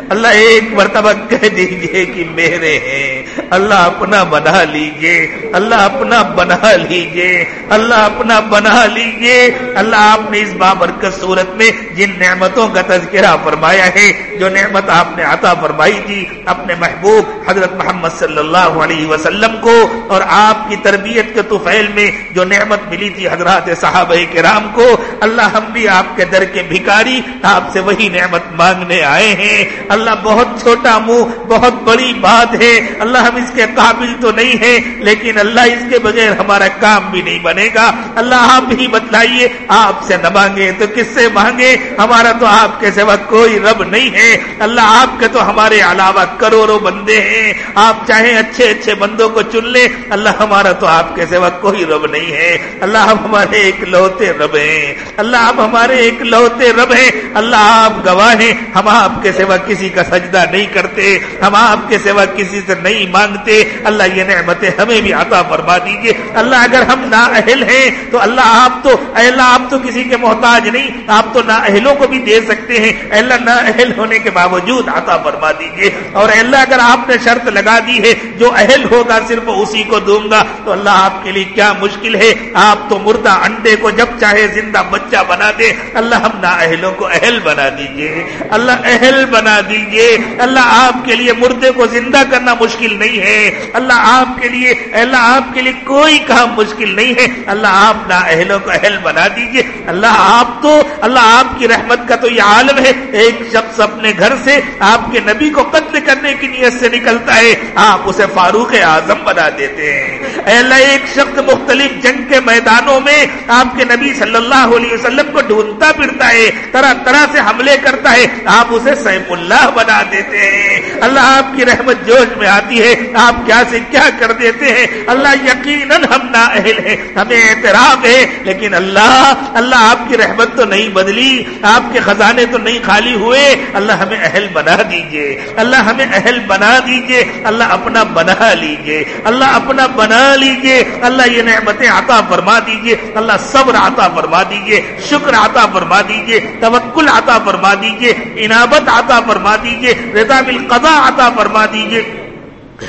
اللہ ایک مرتبہ کہہ دیجیے کہ میرے ہیں۔ اللہ اپنا بنا لیجیے۔ اللہ اپنا بنا لیجیے۔ اللہ اپنا بنا لیجیے۔ اللہ آپ نے اس بابرکت صورت میں جن نعمتوں کا تذکرہ فرمایا ہے، جو نعمت آپ نے عطا فرمائی تھی، اپنے محبوب حضرت محمد صلی اللہ علیہ وسلم کو اور آپ کی تربیت کے توفیل میں جو نعمت ملی تھی حضرات صحابہ کرام کو، اللہ ہم بھی آپ کے در کے بھکاری آپ سے وہی نعمت مانگنے آئے ہیں۔ اللہ بہت چھوٹا منہ، بہت بڑی بات ہے۔ اللہ ہم اس کے قابل تو نہیں ہے لیکن اللہ اس کے بغیر ہمارا کام بھی نہیں بنے گا۔ اللہ آپ ہی بتلائیے، آپ سے نہ مانگے تو کس سے مانگے؟ ہمارا تو آپ کے سوا کوئی رب نہیں ہے۔ اللہ آپ کے تو ہمارے علاوہ کروڑوں بندے ہیں۔ آپ چاہیں اچھے اچھے بندوں کو چن لیں، اللہ ہمارا تو آپ کے سوا کوئی رب نہیں ہے۔ اللہ ہم ہمارے ایک لوتے رب ہیں۔ اللہ آپ ہمارے ایک لوتے رب ہیں۔ اللہ آپ گواہ ہیں، ہم آپ کے سوا کسی کا سجدہ نہیں کرتے، ہم آپ کے سوا کسی سے نہیں مانگتے۔ اللہ یہ نعمتیں ہمیں بھی عطا فرما دیجیے اللہ اگر ہم نا اہل ہیں تو اللہ آپ تو اللہ آپ تو کسی کے محتاج نہیں، آپ تو نا اہلوں کو بھی دے سکتے ہیں۔ اللہ نا اہل ہونے کے باوجود عطا فرما دیجیے اور اللہ اگر آپ نے شرط لگا دی ہے، جو اہل ہوگا صرف اسی کو دوں گا، تو اللہ آپ کے لیے کیا مشکل ہے؟ آپ تو مردہ انڈے کو جب چاہے زندہ بچہ بنا دے۔ اللہ ہم نا اہلوں کو اہل بنا دیجیے اللہ اہل بنا دیجیے اللہ آپ کے لیے مردے کو زندہ کرنا مشکل نہیں ہے۔ اللہ آپ کے لیے اللہ آپ کے لیے کوئی کام مشکل نہیں ہے۔ اللہ آپ نا اہلوں کو اہل بنا دیجیے اللہ آپ تو اللہ آپ کی رحمت کا تو یہ عالم ہے۔ ایک شخص اپنے گھر سے آپ کے نبی کو قتل کرنے کی نیت سے نکلتا ہے۔ آپ اسے فاروق اعظم بنا دیتے ہیں۔ اللہ، ایک شخص مختلف جنگ کے میدانوں میں آپ کے نبی صلی اللہ علیہ وسلم کو ڈھونڈتا پھرتا ہے۔ طرح طرح سے حملے کرتا ہے۔ آپ اسے سیف اللہ اللہ بنا دیتے ہیں۔ اللہ آپ کی رحمت جوش میں آتی ہے۔ آپ کیا سے کیا کر دیتے ہیں؟ اللہ یقیناً ہم نا اہل ہیں۔ ہمیں اعتراف ہے، لیکن اللہ اللہ آپ کی رحمت تو نہیں بدلی، آپ کے خزانے تو نہیں خالی ہوئے۔ اللہ ہمیں اہل بنا دیجیے۔ اللہ ہمیں اہل بنا دیجیے۔ اللہ اپنا بنا لیجیے۔ اللہ اپنا بنا لیجیے۔ اللہ یہ نعمتیں عطا فرما دیجیے۔ اللہ صبر عطا فرما دیجیے۔ شکر عطا فرما دیجیے۔ توکل عطا فرما دیجیے۔ انابت عطا فرما دیجیے رضا بالقضاء عطا فرما دیجیے۔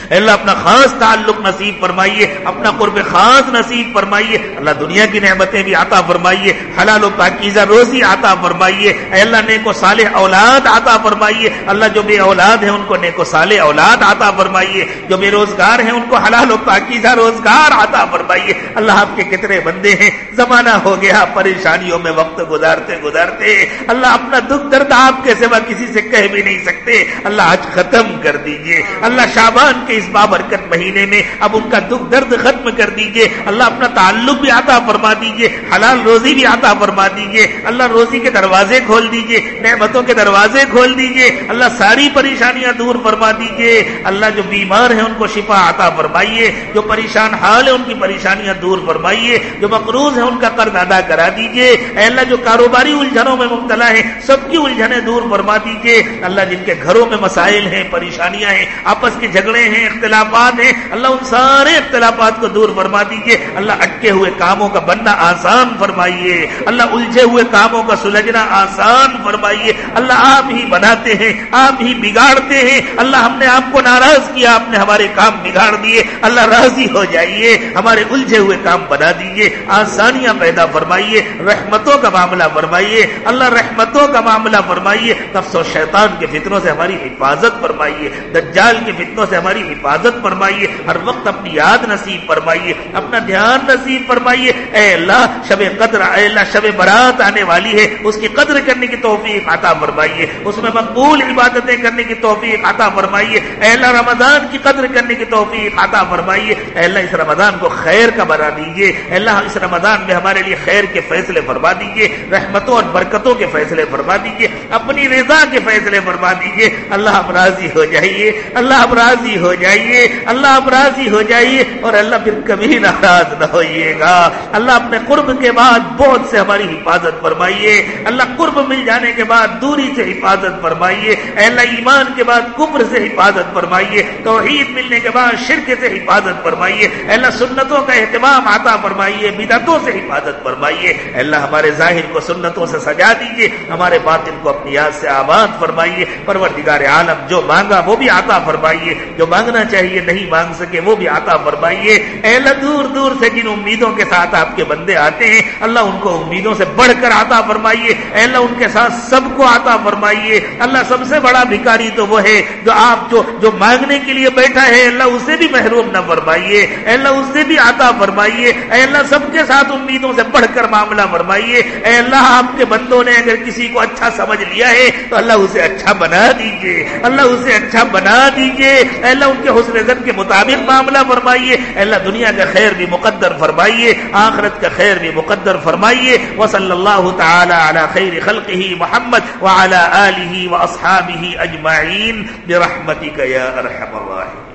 اللہ اپنا خاص تعلق نصیب فرمائیے، اپنا قرب خاص نصیب فرمائیے۔ اللہ دنیا کی نعمتیں بھی عطا فرمائیے، حلال و پاکیزہ روزی عطا فرمائیے۔ اللہ نیک و صالح اولاد عطا فرمائیے۔ اللہ جو بے اولاد ہیں ان کو نیک و صالح اولاد عطا فرمائیے۔ جو بے روزگار ہیں ان کو حلال و پاکیزہ روزگار عطا فرمائیے۔ اللہ آپ کے کتنے بندے ہیں، زمانہ ہو گیا، پریشانیوں میں وقت گزارتے گزارتے۔ اللہ اپنا دکھ درد آپ کے سوا کسی سے کہہ بھی نہیں سکتے۔ اللہ آج ختم کر دیجیے۔ اللہ شابان کے اس بابرکت مہینے میں اب ان کا دکھ درد ختم کر دیجیے۔ اللہ اپنا تعلق بھی عطا فرما دیجیے، حلال روزی بھی عطا فرما دیجیے۔ اللہ روزی کے دروازے کھول دیجیے، نعمتوں کے دروازے کھول دیجیے۔ اللہ ساری پریشانیاں دور فرما دیجیے۔ اللہ جو بیمار ہیں ان کو شفا عطا فرمائیے۔ جو پریشان حال ہے ان کی پریشانیاں دور فرمائیے۔ جو مقروض ہیں ان کا قرض ادا کرا دیجیے۔ اے اللہ جو کاروباری الجھنوں میں مبتلا ہے سب کی الجھنیں دور فرما دیجیے۔ اللہ جن کے گھروں میں مسائل ہیں، پریشانیاں ہیں، آپس کے جھگڑے ہیں، اختلافات ہیں، اللہ ان سارے اختلافات کو دور فرما دیجیے اللہ اٹکے ہوئے کاموں کا بننا آسان فرمائیے۔ اللہ الجھے ہوئے کاموں کا سلجھنا آسان فرمائیے۔ اللہ آپ ہی بناتے ہیں، آپ ہی بگاڑتے ہیں۔ اللہ ہم نے آپ کو ناراض کیا، آپ نے ہمارے کام بگاڑ دیے۔ اللہ راضی ہو جائیے، ہمارے الجھے ہوئے کام بنا دیجیے آسانیاں پیدا فرمائیے، رحمتوں کا معاملہ فرمائیے۔ اللہ رحمتوں کا معاملہ فرمائیے۔ نفس و شیطان کے فتنوں سے ہماری حفاظت فرمائیے۔ دجال کے فتنوں سے ہماری ہماری حفاظت فرمائیے، ہر وقت اپنی یاد نصیب فرمائیے، اپنا دھیان نصیب فرمائیے۔ اے اللہ، شب قدر، اے اللہ، شب برات آنے والی ہے، اس کی قدر کرنے کی توفیق عطا فرمائیے۔ اس میں مقبول عبادتیں کرنے کی توفیق عطا فرمائیے۔ اے اللہ، رمضان کی قدر کرنے کی توفیق عطا فرمائیے۔ اے اللہ، اس رمضان کو خیر کا بنا دیجیے۔ اے اللہ، اس رمضان میں ہمارے لیے خیر کے فیصلے فرما دیجیے، رحمتوں اور برکتوں کے فیصلے فرما دیجیے، اپنی رضا کے فیصلے فرما دیجیے۔ اللہ آپ راضی ہو جائیے، اللہ آپ راضی ہو ہو جائیے، اللہ آپ راضی ہو جائیے اور اللہ پھر کبھی ناراض نہ ہوئیے گا۔ اللہ اپنے قرب کے بعد بہت سے ہماری حفاظت فرمائیے۔ اللہ قرب مل جانے کے بعد دوری سے حفاظت فرمائیے۔ اللہ ایمان کے بعد کبر سے حفاظت فرمائیے۔ توحید ملنے کے بعد شرک سے حفاظت فرمائیے۔ اللہ سنتوں کا اہتمام عطا فرمائیے، بدعتوں سے سے حفاظت فرمائیے۔ اللہ ہمارے ظاہر کو سنتوں سے سجا دیجیے، ہمارے باطن کو اپنی یاد سے آباد فرمائیے۔ پروردگار عالم جو مانگا وہ بھی عطا فرمائیے۔ جو مانگنا چاہیے، نہیں مانگ سکے، وہ بھی عطا فرمائیے۔ اے اللہ، دور دور سے جن امیدوں کے ساتھ آپ کے بندے آتے ہیں، اللہ ان کو امیدوں سے بڑھ کر عطا فرمائیے۔ اے اللہ، ان کے ساتھ سب کو عطا فرمائیے۔ اللہ، سب سے بڑا بھکاری تو وہ ہے جو آپ جو جو مانگنے کے لیے بیٹھا ہے اللہ، اسے بھی محروم نہ فرمائیے۔ اے اللہ اس سے بھی عطا فرمائیے۔ اے اللہ، سب کے ساتھ امیدوں سے بڑھ کر معاملہ فرمائیے۔ اے اللہ، آپ کے بندوں نے اگر کسی کو اچھا سمجھ لیا ہے، تو اللہ اسے اچھا بنا دیجیے۔ اللہ اسے اچھا بنا دیجیے۔ اے اللہ ان کے حسن زن کے مطابق معاملہ فرمائیے۔ اللہ دنیا کا خیر بھی مقدر فرمائیے، آخرت کا خیر بھی مقدر فرمائیے۔ وصلی اللہ تعالی علی خیر خلقہ محمد وعلی آلہ واصحابہ اجمعین برحمتک یا ارحم الراحمین۔